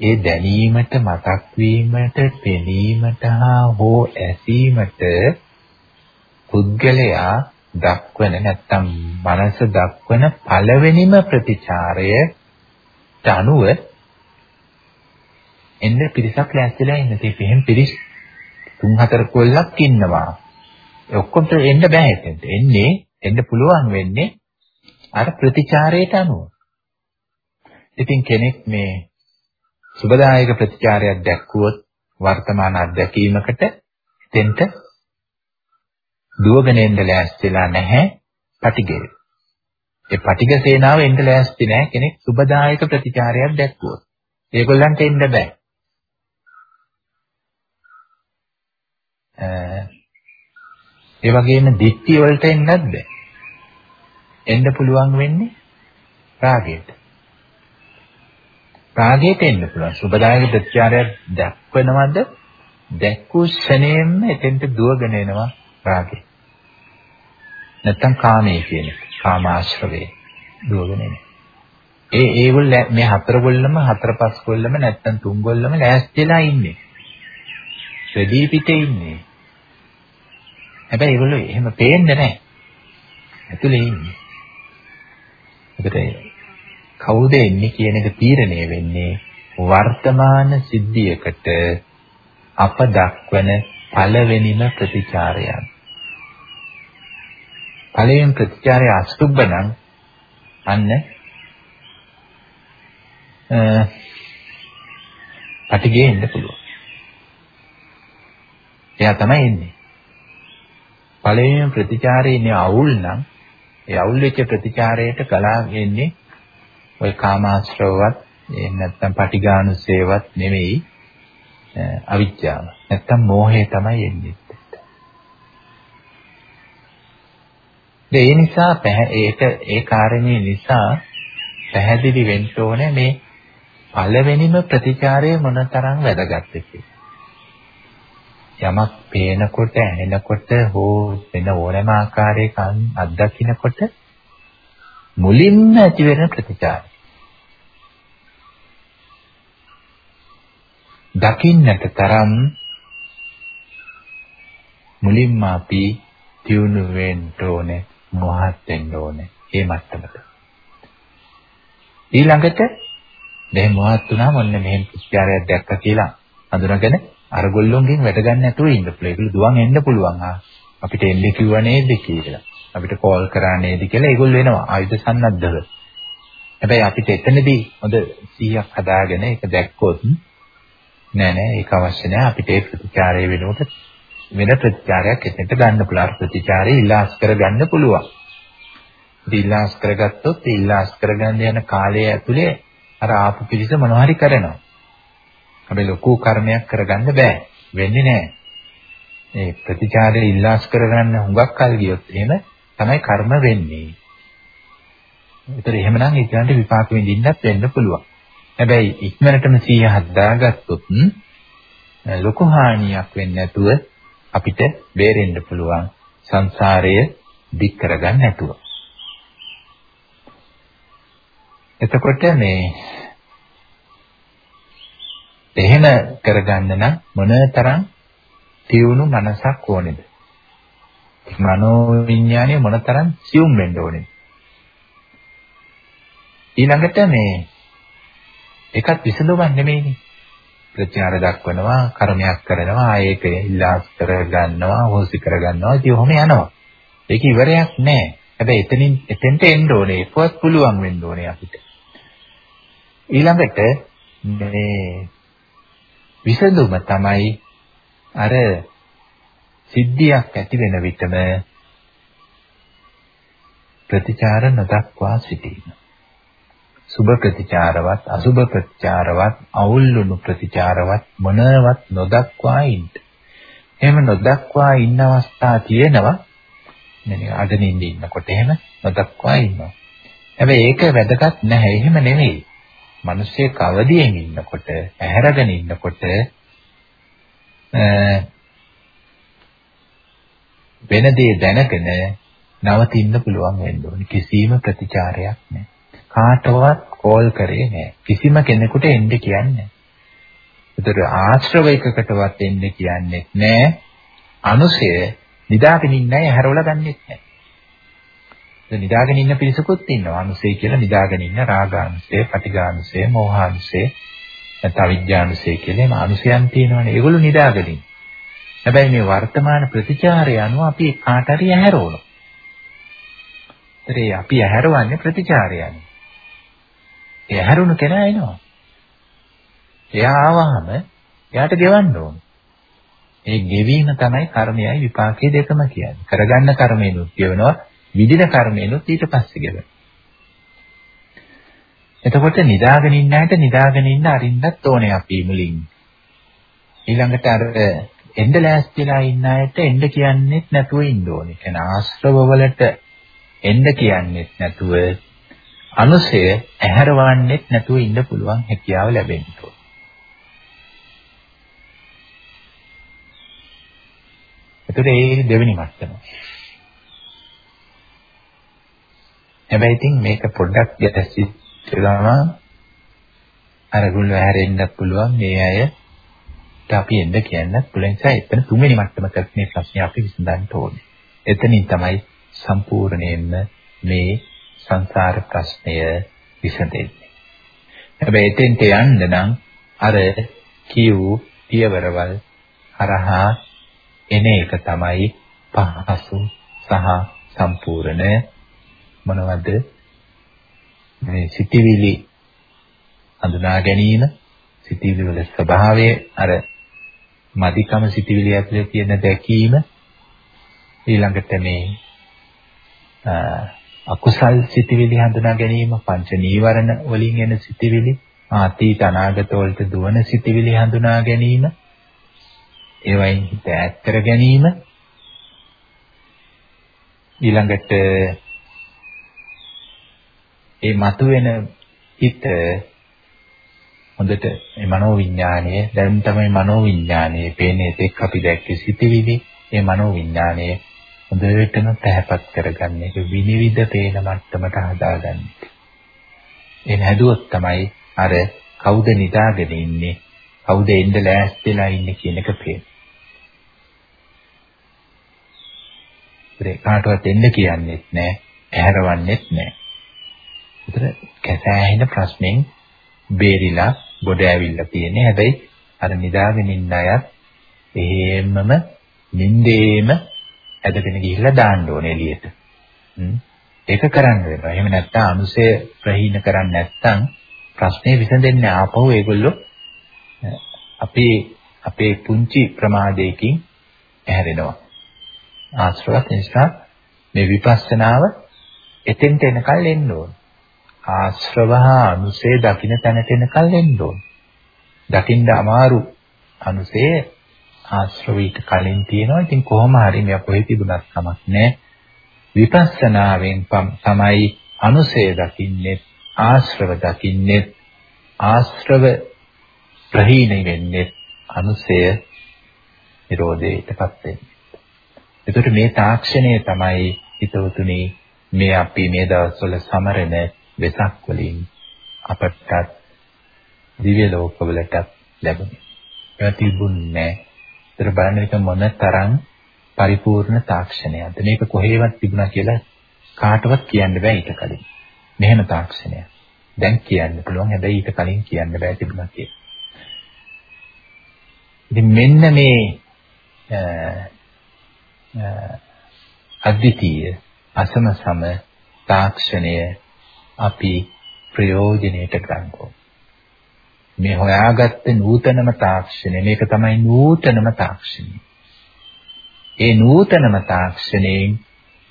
ඒ දැනීමට, මතක් වීමට, පෙනීමට හා හෝ ඇසීමට පුද්ගලයා දක්වන නැත්තම් මනස දක්වන පළවෙනිම ප්‍රතිචාරයට අනුව එන්න පිරිසක් ලෑස්තිලා ඉන්න. ඒක එහෙම පිරිස් තුන් හතර කොල්ලක් ඉන්නවා. ඒ ඔක්කොම එන්න බෑ එතෙන්ට. එන්නේ එන්න පුළුවන් වෙන්නේ අර ප්‍රතිචාරයට අනුව. ඉතින් කෙනෙක් මේ සුබදායක ප්‍රතිචාරයක් දැක්කුවොත් වර්තමාන අත්දැකීමකට එතෙන්ට දුවගෙන එන්න ලෑස්තිලා නැහැ පටිගය. ඒ පටිග සේනාව එන්න ලෑස්ති නැහැ කෙනෙක් සුබදායක ප්‍රතිචාරයක් දැක්කුවොත්. ඒගොල්ලන්ට එන්න බෑ. ඒ වගේම දික්ටි වලට එන්නත් බෑ. එන්න පුළුවන් වෙන්නේ රාගයට. රාගයට එන්න පුළුවන්. සුබදායක ප්‍රතිචාරයක් දක්වනවද? දැක්කු ශනේෙම එතෙන්ට දුවගෙන එනවා රාගය. නැත්තම් කාමයේ කියන කාමාශ්‍රවේ දුවගෙන එන්නේ. ඒ ඒගොල්ල මේ හතර ගොල්ලම හතර පස් ගොල්ලම නැත්තම් තුන් ගොල්ලම ලෑස්තිලා ඉන්නේ. රෙදි පිටේ ඉන්නේ. හැබැයි ඒගොල්ලෝ එහෙම පේන්නේ නැහැ. ඇතුලේ ඉන්නේ. ඒකට කවුද එන්නේ කියන එක තීරණය වෙන්නේ වර්තමාන සිද්ධියකට අප දක්වන පළවෙනිම ප්‍රතිචාරයන්. පළවෙනි ප්‍රතිචාරය අසුබ්බ නම් අන්න පටිගේ එන්න පුළුවන්. එයා තමයි එන්නේ. පළවෙනි ප්‍රතිචාරයේ ඉන්නේ අවුල් නම් ඒ අවුල් වෙච්ච ප්‍රතිචාරයට ගලාගෙන ওই කාමාශ්‍රවවත් එහෙම නැත්නම් පටිඝානුසේවත් නෙමෙයි අවිද්‍යාව. නැත්නම් මෝහය තමයි එන්නේ. ඒ නිසා ඒක ඒ කාරණේ නිසා පැහැදිලි වෙන්න ඕනේ මේ පළවෙනිම ප්‍රතිචාරය මොනතරම් වැදගත්ද කියලා. යමක් පේනකොට ඇහෙනකොට හෝ වෙන ඕනෑම ආකාරයක අත්දකින්නකොට මුලින්ම ඇති වෙන ප්‍රතිචාරය. දකින්නට තරම් මුලින්ම අපි තියුණු වෙන්න ඕනේ මොහත් වෙන්න ඕනේ ඒ මට්ටමට. ඊළඟට මෙහෙම මොහත් වුණාම ඔන්න මෙහෙම ප්‍රතිචාරයක් දැක්ක කියලා හඳුනාගෙන අර ගොල්ලොන්ගෙන් වැට ගන්න නැතුව ඉන්න පුළුවන්. ඒගොල්ලෝ දුවන් එන්න පුළුවන්. අපිට එන්නේ කිව්ව නේද කියලා. අපිට කෝල් කරා නේද කියලා ඒගොල්ලෝ එනවා ආයුධ සන්නද්ධව. හැබැයි අපිට එතනදී හොඳ 100ක් හදාගෙන ඒක දැක්කොත් නෑ නෑ ඒක අවශ්‍ය නෑ අපිට ඒ ප්‍රතිචාරය වෙනුවට වෙන ප්‍රතිචාරයක් එතනට ගන්න පුළුවන් ප්‍රතිචාරය ඉලාස් කරගන්න පුළුවන්. ඉලාස් කරගත්තොත් ඉලාස් කරගන්න යන කාලය ඇතුලේ අර ආපු පිළිස මොනවා හරි කරනවා. හැබැයි ලොකු කර්මයක් කරගන්න බෑ. වෙන්නේ නෑ. මේ ප්‍රතිචාරය ඉල්ලාස් කරගන්න හුඟක් කල් ගියොත් එහෙම තමයි කර්ම වෙන්නේ. ඒතර එහෙමනම් ඊළඟට විපාක විඳින්නත් වෙන්න පුළුවන්. හැබැයි ඉක්මනටම 100 හදාගත්තොත් ලොකු හානියක් වෙන්නේ නැතුව අපිට බේරෙන්න පුළුවන් සංසාරය දික් කරගන්න නැතුව. එතකොට මේ එහෙම කරගන්න නම් මොනතරම් තියුණු මනසක් ඕනේද? මනෝ විඥානය මොනතරම් සියුම් වෙන්න ඕනේද? ඊළඟට මේ එකත් විසඳුමක් නෙමෙයිනේ. ප්‍රතිචාර දක්වනවා, කර්මයක් කරනවා, ඒක ඉල්ලාස් කර ගන්නවා, හොසි කර ගන්නවා, ඉතින් ඔහොම යනවා. ඒක ඉවරයක් නෑ. හැබැයි එතනින් එතෙන්ට එන්න ඕනේ. ඒකවත් පුළුවන් වෙන්න ඕනේ අපිට. ඊළඟට මේ විසඳුම තමයි අර සිද්ධියක් ඇති වෙන විටම ප්‍රතිචාර නොදක්වා සිටීම. සුභ ප්‍රතිචාරවත් අසුභ ප්‍රතිචාරවත් අවුල්ුණු ප්‍රතිචාරවත් මොනවත් නොදක්වා ඉන්න. එහෙම නොදක්වා ඉන්න අවස්ථා තියෙනවා. මෙන්න අඩනින් ඉන්නකොට එහෙම නොදක්වා ඉන්නවා. හැබැයි ඒක වැදගත් නැහැ. එහෙම නෙමෙයි. මිනිස්සේ කවදියෙන් ඉන්නකොට ඇහැරගෙන ඉන්නකොට වෙන දේ දැනගෙන නවතින්න පුළුවන් වෙන්න ඕනේ. කිසිම ප්‍රතිචාරයක් නැහැ. කාටවත් කෝල් කරේ නැහැ. කිසිම කෙනෙකුට එන්න කියන්නේ නැහැ. ඒතර ආශ්‍රව එකකටවත් එන්න කියන්නේ නැහැ. අනුසය නිදාගෙන ඉන්නයි ඇහැරවල ගන්නෙත් නැහැ. නිදාගෙන ඉන්න පිරිසකුත් ඉන්නවා. අනුසය කියලා නිදාගෙන ඉන්න රාගානුසය, පටිඝානුසය, මෝහානුසය. නැත්නම් අවිද්‍යානුසය කියලා එම අනුසයන් තියෙනවනේ. ඒගොල්ලෝ නිදාගලින්. හැබැයි මේ වර්තමාන ප්‍රතිචාරය අනුව අපි කාට හරි ඇහැරවනවා. ඒතරේ අපි ඇහැරවන්නේ ප්‍රතිචාරයන්. ඒ ඇහැරුණු කෙනා එනවා. එයා ආවහම එයාට ගෙවන්න ඕන. ඒ ගෙවීම තමයි කර්මයයි විපාකයේ දෙකම කියන්නේ. කරගන්න කර්මයනුත් ගෙවනවා, විදින කර්මයනුත් ඊට පස්සේ ගෙවනවා. එතකොට නිදාගෙන ඉන්න ඇයට නිදාගෙන ඉන්න අරින්නත් ඕනේ අපි මුලින්. ඊළඟට අර එන්න ලෑස්තිලා ඉන්න ඇයට එන්න කියන්නේත් නැතුව ඉන්න ඕනේ. කියන ආශ්‍රව වලට එන්න කියන්නේත් නැතුව අනුසය ඇහැරවන්නේත් නැතුව ඉන්න පුළුවන් හැකියාව ලැබෙන්න ඕනේ. එතකොට ඒ දෙවෙනි මට්ටම. හැබැයි ඉතින් මේක පොඩ්ඩක් ගැටසි ගමන් අරගුල්ල හැරෙන්න පුළුවන් මේ අයට අපි එන්න කියන්නත් පුළුවන් නිසා එතන තුන්වෙනි මට්ටමකට මේ ප්‍රශ්නේ අපි විසඳන්න ඕනේ. එතනින් තමයි සම්පූර්ණයෙන්ම මේ සංසාර ප්‍රශ්නය විසඳෙන්නේ. හැබැයි එතෙන්ට යන්න නම් අර කියූ පියවරවල් හරහා එන එක තමයි පහසු සහ සම්පූර්ණ මොනවද? මේ සිටිවිලි හඳුනා ගැනීම සිටිවිලි වල ස්වභාවය අර මදිකම සිටිවිලි ඇතුලේ තියෙන දැකීම ඊළඟට මේ අකුසල් සිටිවිලි හඳුනා ගැනීම පංච නීවරණ වලින් එන සිටිවිලි අතීත අනාගත වලට දුවන සිටිවිලි හඳුනා ගැනීම ඒවයින් හිත ඈත් කර ගැනීම ඊළඟට ඒ මතුවෙන හිත හොඳට මේ මනෝවිඤ්ඤාණය දැන් තමයි මනෝවිඤ්ඤාණය පේන්නේ එක් අපි දැක්කේ සිටිවිලි ඒ මනෝවිඤ්ඤාණය හොඳටම පැහැපත් කරගන්න එක විනිවිද පේන මට්ටමට හදාගන්න. එහෙම හැදුවොත් තමයි අර කවුද නිදාගෙන ඉන්නේ කවුද එන්න ලෑස්තිලා ඉන්නේ කියන එක පේන්නේ. ඒ කාටවත් එන්න කියන්නේත් නැහැ, ඇහැරවන්නේත් නැහැ. ඒතර කැසෑහෙන ප්‍රශ්නෙන් බේරිලා ගොඩ ඇවිල්ලා තියෙන්නේ. හැබැයි අර නිදාගෙන ඉන්න අයත් එහෙමම නින්දේම ඇදගෙන ගිහිල්ලා දාන්න ඕනේ එළියට. ඒක කරන්න වෙනවා. එහෙම නැත්නම් අනුසය ප්‍රහීන කරන්නේ නැත්නම් ප්‍රශ්නේ විසඳෙන්නේ ආපහු ඒගොල්ලෝ අපේ අපේ පුංචි ප්‍රමාදයකින් ඇහැරෙනවා. ආශ්‍රවත් නිසා මේ විපස්සනාව එතෙන්ට එනකල් එන්න ඕන. ආශ්‍රව හා අනුසේ දකින්න තැනට එනකල් එන්න ඕන. දකින්න අමාරු අනුසේ ආශ්‍රවීට කලින් තියෙනවා. ඉතින් කොහොම හරි මෙයා කොහෙ තිබුණත් කමක් නැහැ. විපස්සනාවෙන් තමයි අනුසේ දකින්නේ ආශ්‍රව දකින්නේ ආශ්‍රව ප්‍රහීන වෙන්නේ අනුසය නිරෝධයටපත් වෙන්නේ. එතකොට මේ තාක්ෂණය තමයි හිතවතුනි මේ අපි මේ දවස්වල සමරන වෙසක් වලින් අපට දිව්‍ය ලෝකවලට ලැබුණේ. ඒවා තිබුණේ ඒතර බලන්න එක මොන තරම් පරිපූර්ණ තාක්ෂණයක්ද. මේක කොහේවත් තිබුණා කියලා කාටවත් කියන්න බෑ ඊට කලින්. මෙහෙම තාක්ෂණයක්. දැන් කියන්න පුළුවන්. හැබැයි ඊට කලින් කියන්න බෑ තිබුණා කියලා. ඉතින් මෙන්න මේ අද්විතීය අසම සම තාක්ෂණය අපි ප්‍රයෝජනෙට ගන්නවා. මේ හොයාගත්ත නූතනම තාක්ෂණය මේක තමයි නූතනම තාක්ෂණය. ඒ නූතනම තාක්ෂණයෙන්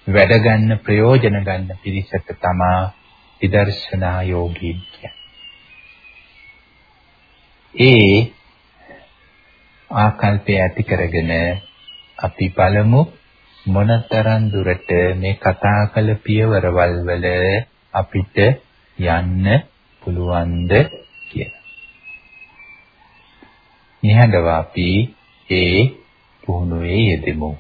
වැඩ ගන්න ප්‍රයෝජන ගන්න පිරිසට තමා විදර්ශනා යෝගීන් කියන්නේ. ඒ ආකල්පය ඇති කරගෙන අපි බලමු මොනතරම් දුරට මේ කතා කළ පියවරවල් වල අපිට යන්න පුළුවන්ද කියලා. නිහඬව අපි ඒ පුහුණුවේ යෙදෙමු.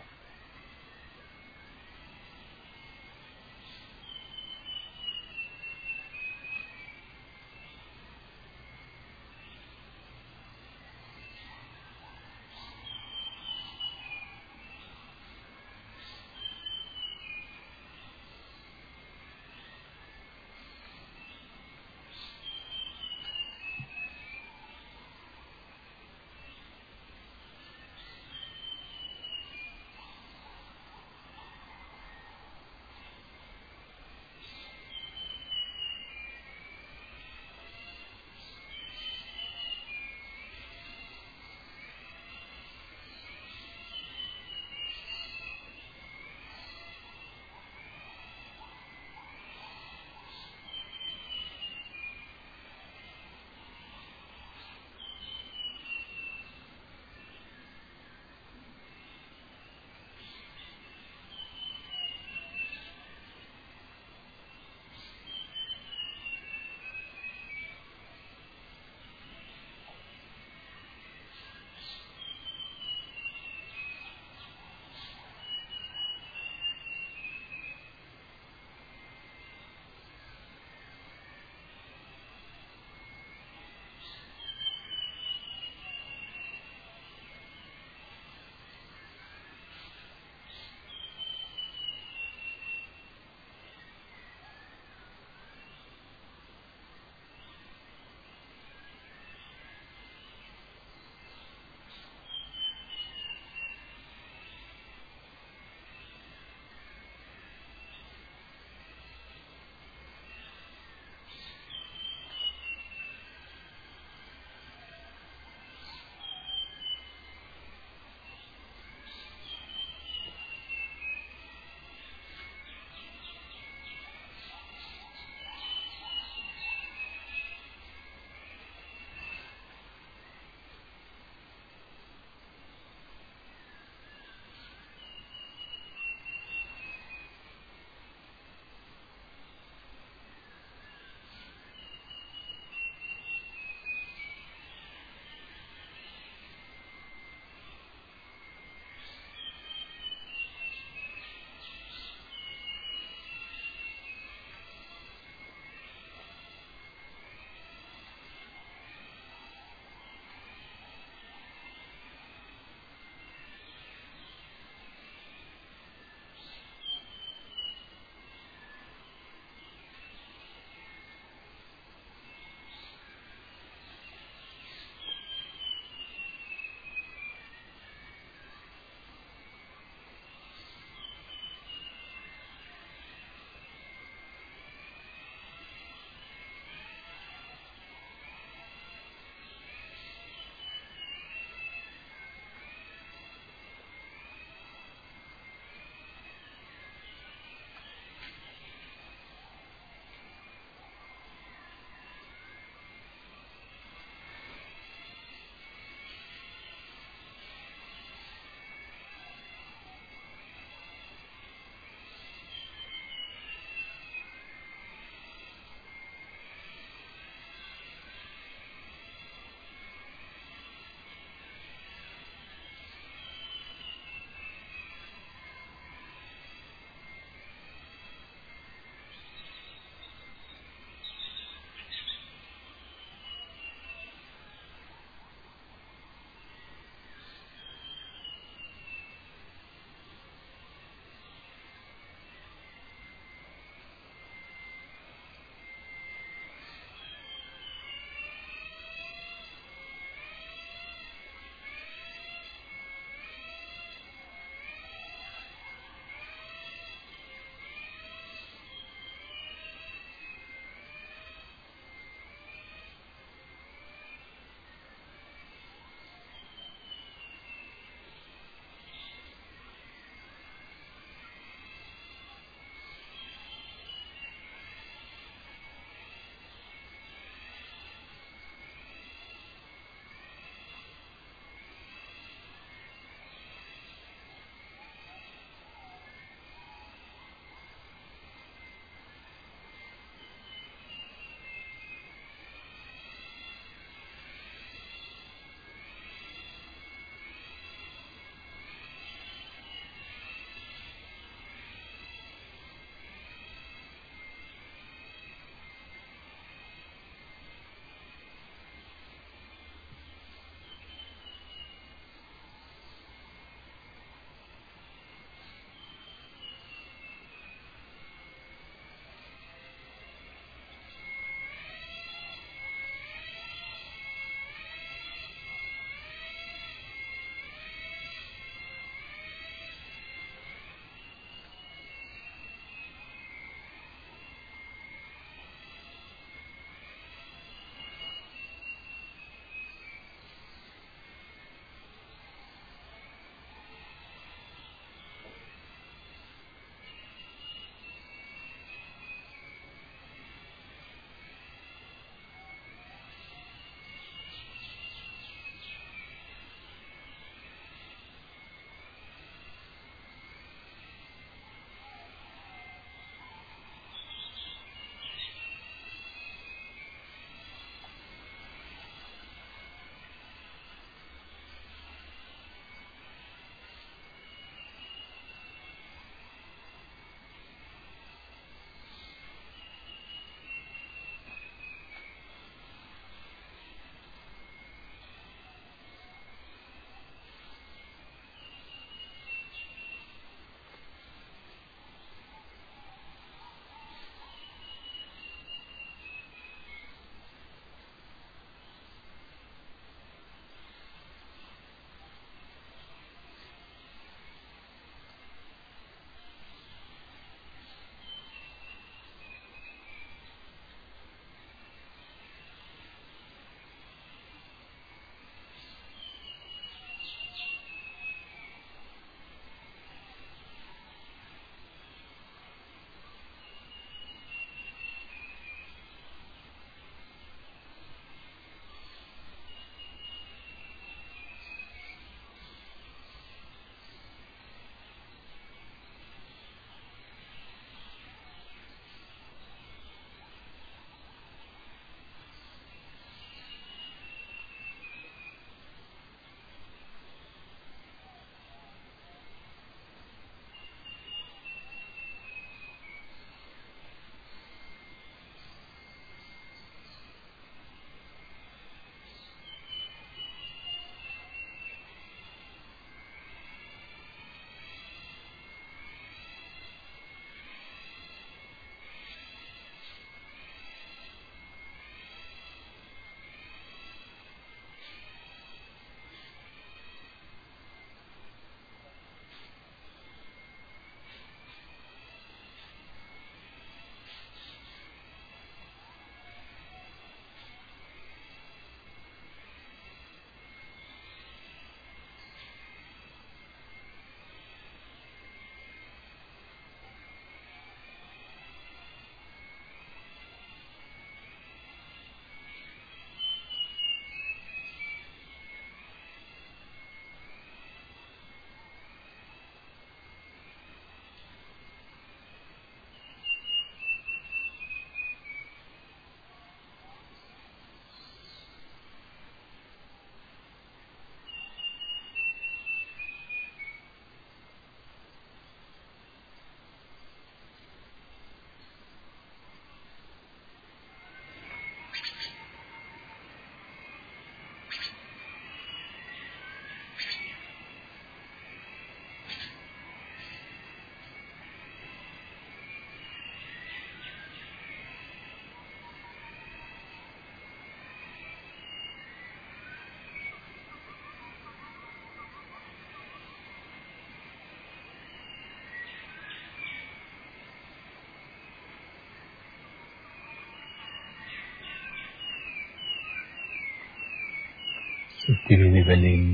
සිතිවිලි වලින්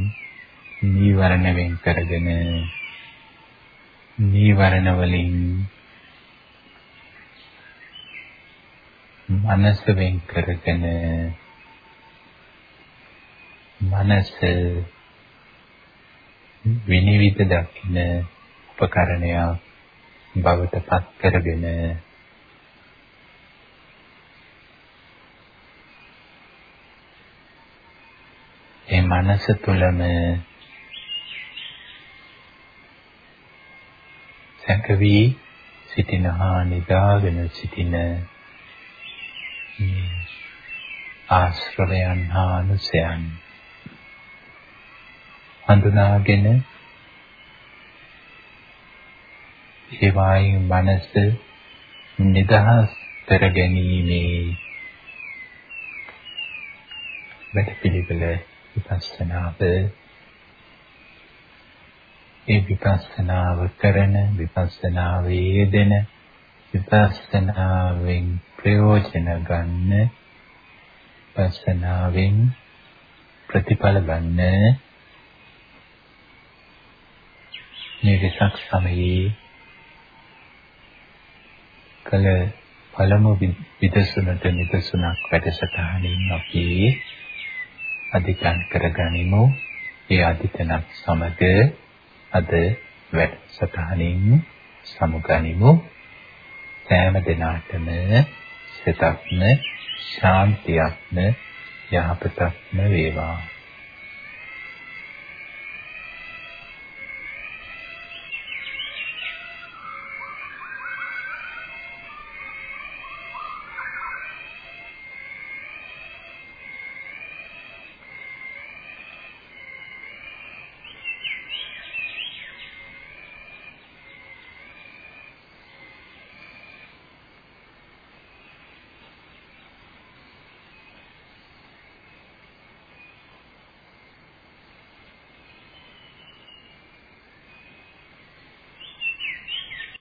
නීවරණ වෙන් කරගෙන නීවරණ වලින් මනස වෙන් කරගෙන මනස විනිවිද දකින්න උපකරණයක් බවට පත් කරගෙන මනස තුළම සැකවි සිටිනහා නිදාගෙන සිටින ආශ්‍රවයන් හා අනුසයන් හඳුනාගෙන ඒ වායින් මනස නිදහස් කර ගැනීමේ වැඩපිළිවෙල විපස්සනාව. ඒ විපස්සනාව කරන විපස්සනාවේ යෙදෙන විපස්සනාවෙන් ප්‍රයෝජන ගන්න විපස්සනාවෙන් ප්‍රතිඵල ගන්න. මේ විසක් සමයේ කල පළමු විදසුනට නිදසුනක් වැඩසටහනින් අපි අධිකන් කරගනිමු. ඒ අධිතනත් සමග අද වැඩසටහනින් සමුගනිමු. සෑම දිනාටම සිතක්ම ශාන්තියක්ම යහපතක්ම වේවා.